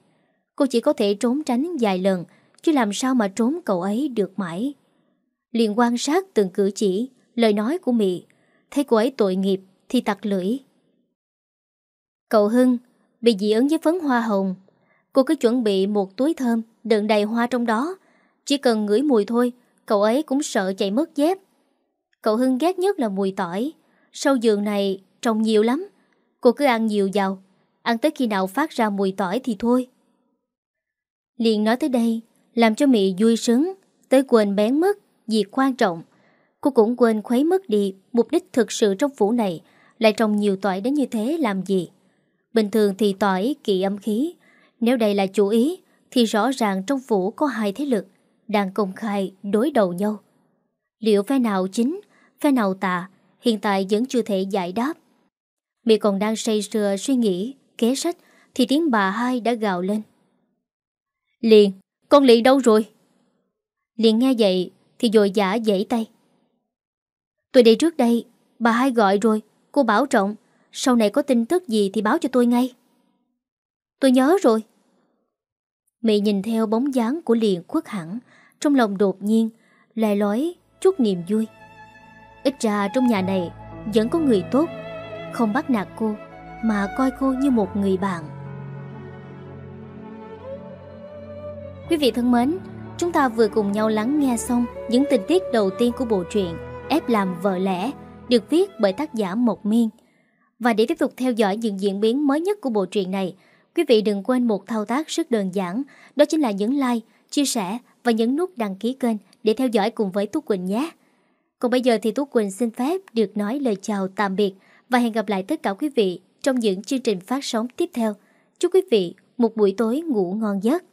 Cô chỉ có thể trốn tránh vài lần, Chứ làm sao mà trốn cậu ấy được mãi. Liền quan sát từng cử chỉ, Lời nói của Mỹ. Thấy cô ấy tội nghiệp thì tặc lưỡi. Cậu Hưng, bị dị ứng với phấn hoa hồng. Cô cứ chuẩn bị một túi thơm Đựng đầy hoa trong đó. Chỉ cần ngửi mùi thôi, Cậu ấy cũng sợ chạy mất dép. Cậu Hưng ghét nhất là mùi tỏi. Sau giường này trồng nhiều lắm. Cô cứ ăn nhiều vào. Ăn tới khi nào phát ra mùi tỏi thì thôi. Liền nói tới đây, Làm cho Mỹ vui sướng. Tới quên bén mất, Việc quan trọng. Cô cũng quên khuấy mất đi Mục đích thực sự trong phủ này, Lại trồng nhiều tỏi đến như thế làm gì? Bình thường thì tỏi kỵ âm khí. Nếu đây là chủ ý, Thì rõ ràng trong phủ có hai thế lực. Đang công khai đối đầu nhau. Liệu phe nào chính, Phe nào tà Hiện tại vẫn chưa thể giải đáp. Mị còn đang say sưa suy nghĩ, Kế sách, Thì tiếng bà hai đã gào lên. Liền, Con Liền đâu rồi? Liền nghe vậy Thì dội giả dãy tay. Tôi đi trước đây, Bà hai gọi rồi, Cô bảo trọng, Sau này có tin tức gì thì báo cho tôi ngay. Tôi nhớ rồi. Mị nhìn theo bóng dáng của liền khuất hẳn trong lòng đột nhiên Lại lói chút niềm vui. Ít ra trong nhà này Vẫn có người tốt Không bắt nạt cô Mà coi cô như một người bạn. Quý vị thân mến Chúng ta vừa cùng nhau lắng nghe xong Những tình tiết đầu tiên của bộ truyện Ép làm vợ lẽ Được viết bởi tác giả Mộc Miên. Và để tiếp tục theo dõi những diễn biến mới nhất của bộ truyện này Quý vị đừng quên một thao tác rất đơn giản Đó chính là nhấn like, chia sẻ và nhấn nút đăng ký kênh Để theo dõi cùng với Tú Quỳnh nhé. Còn bây giờ thì Tú Quỳnh xin phép được nói lời chào tạm biệt Và hẹn gặp lại tất cả quý vị Trong những chương trình phát sóng tiếp theo. Chúc quý vị một buổi tối ngủ ngon giấc.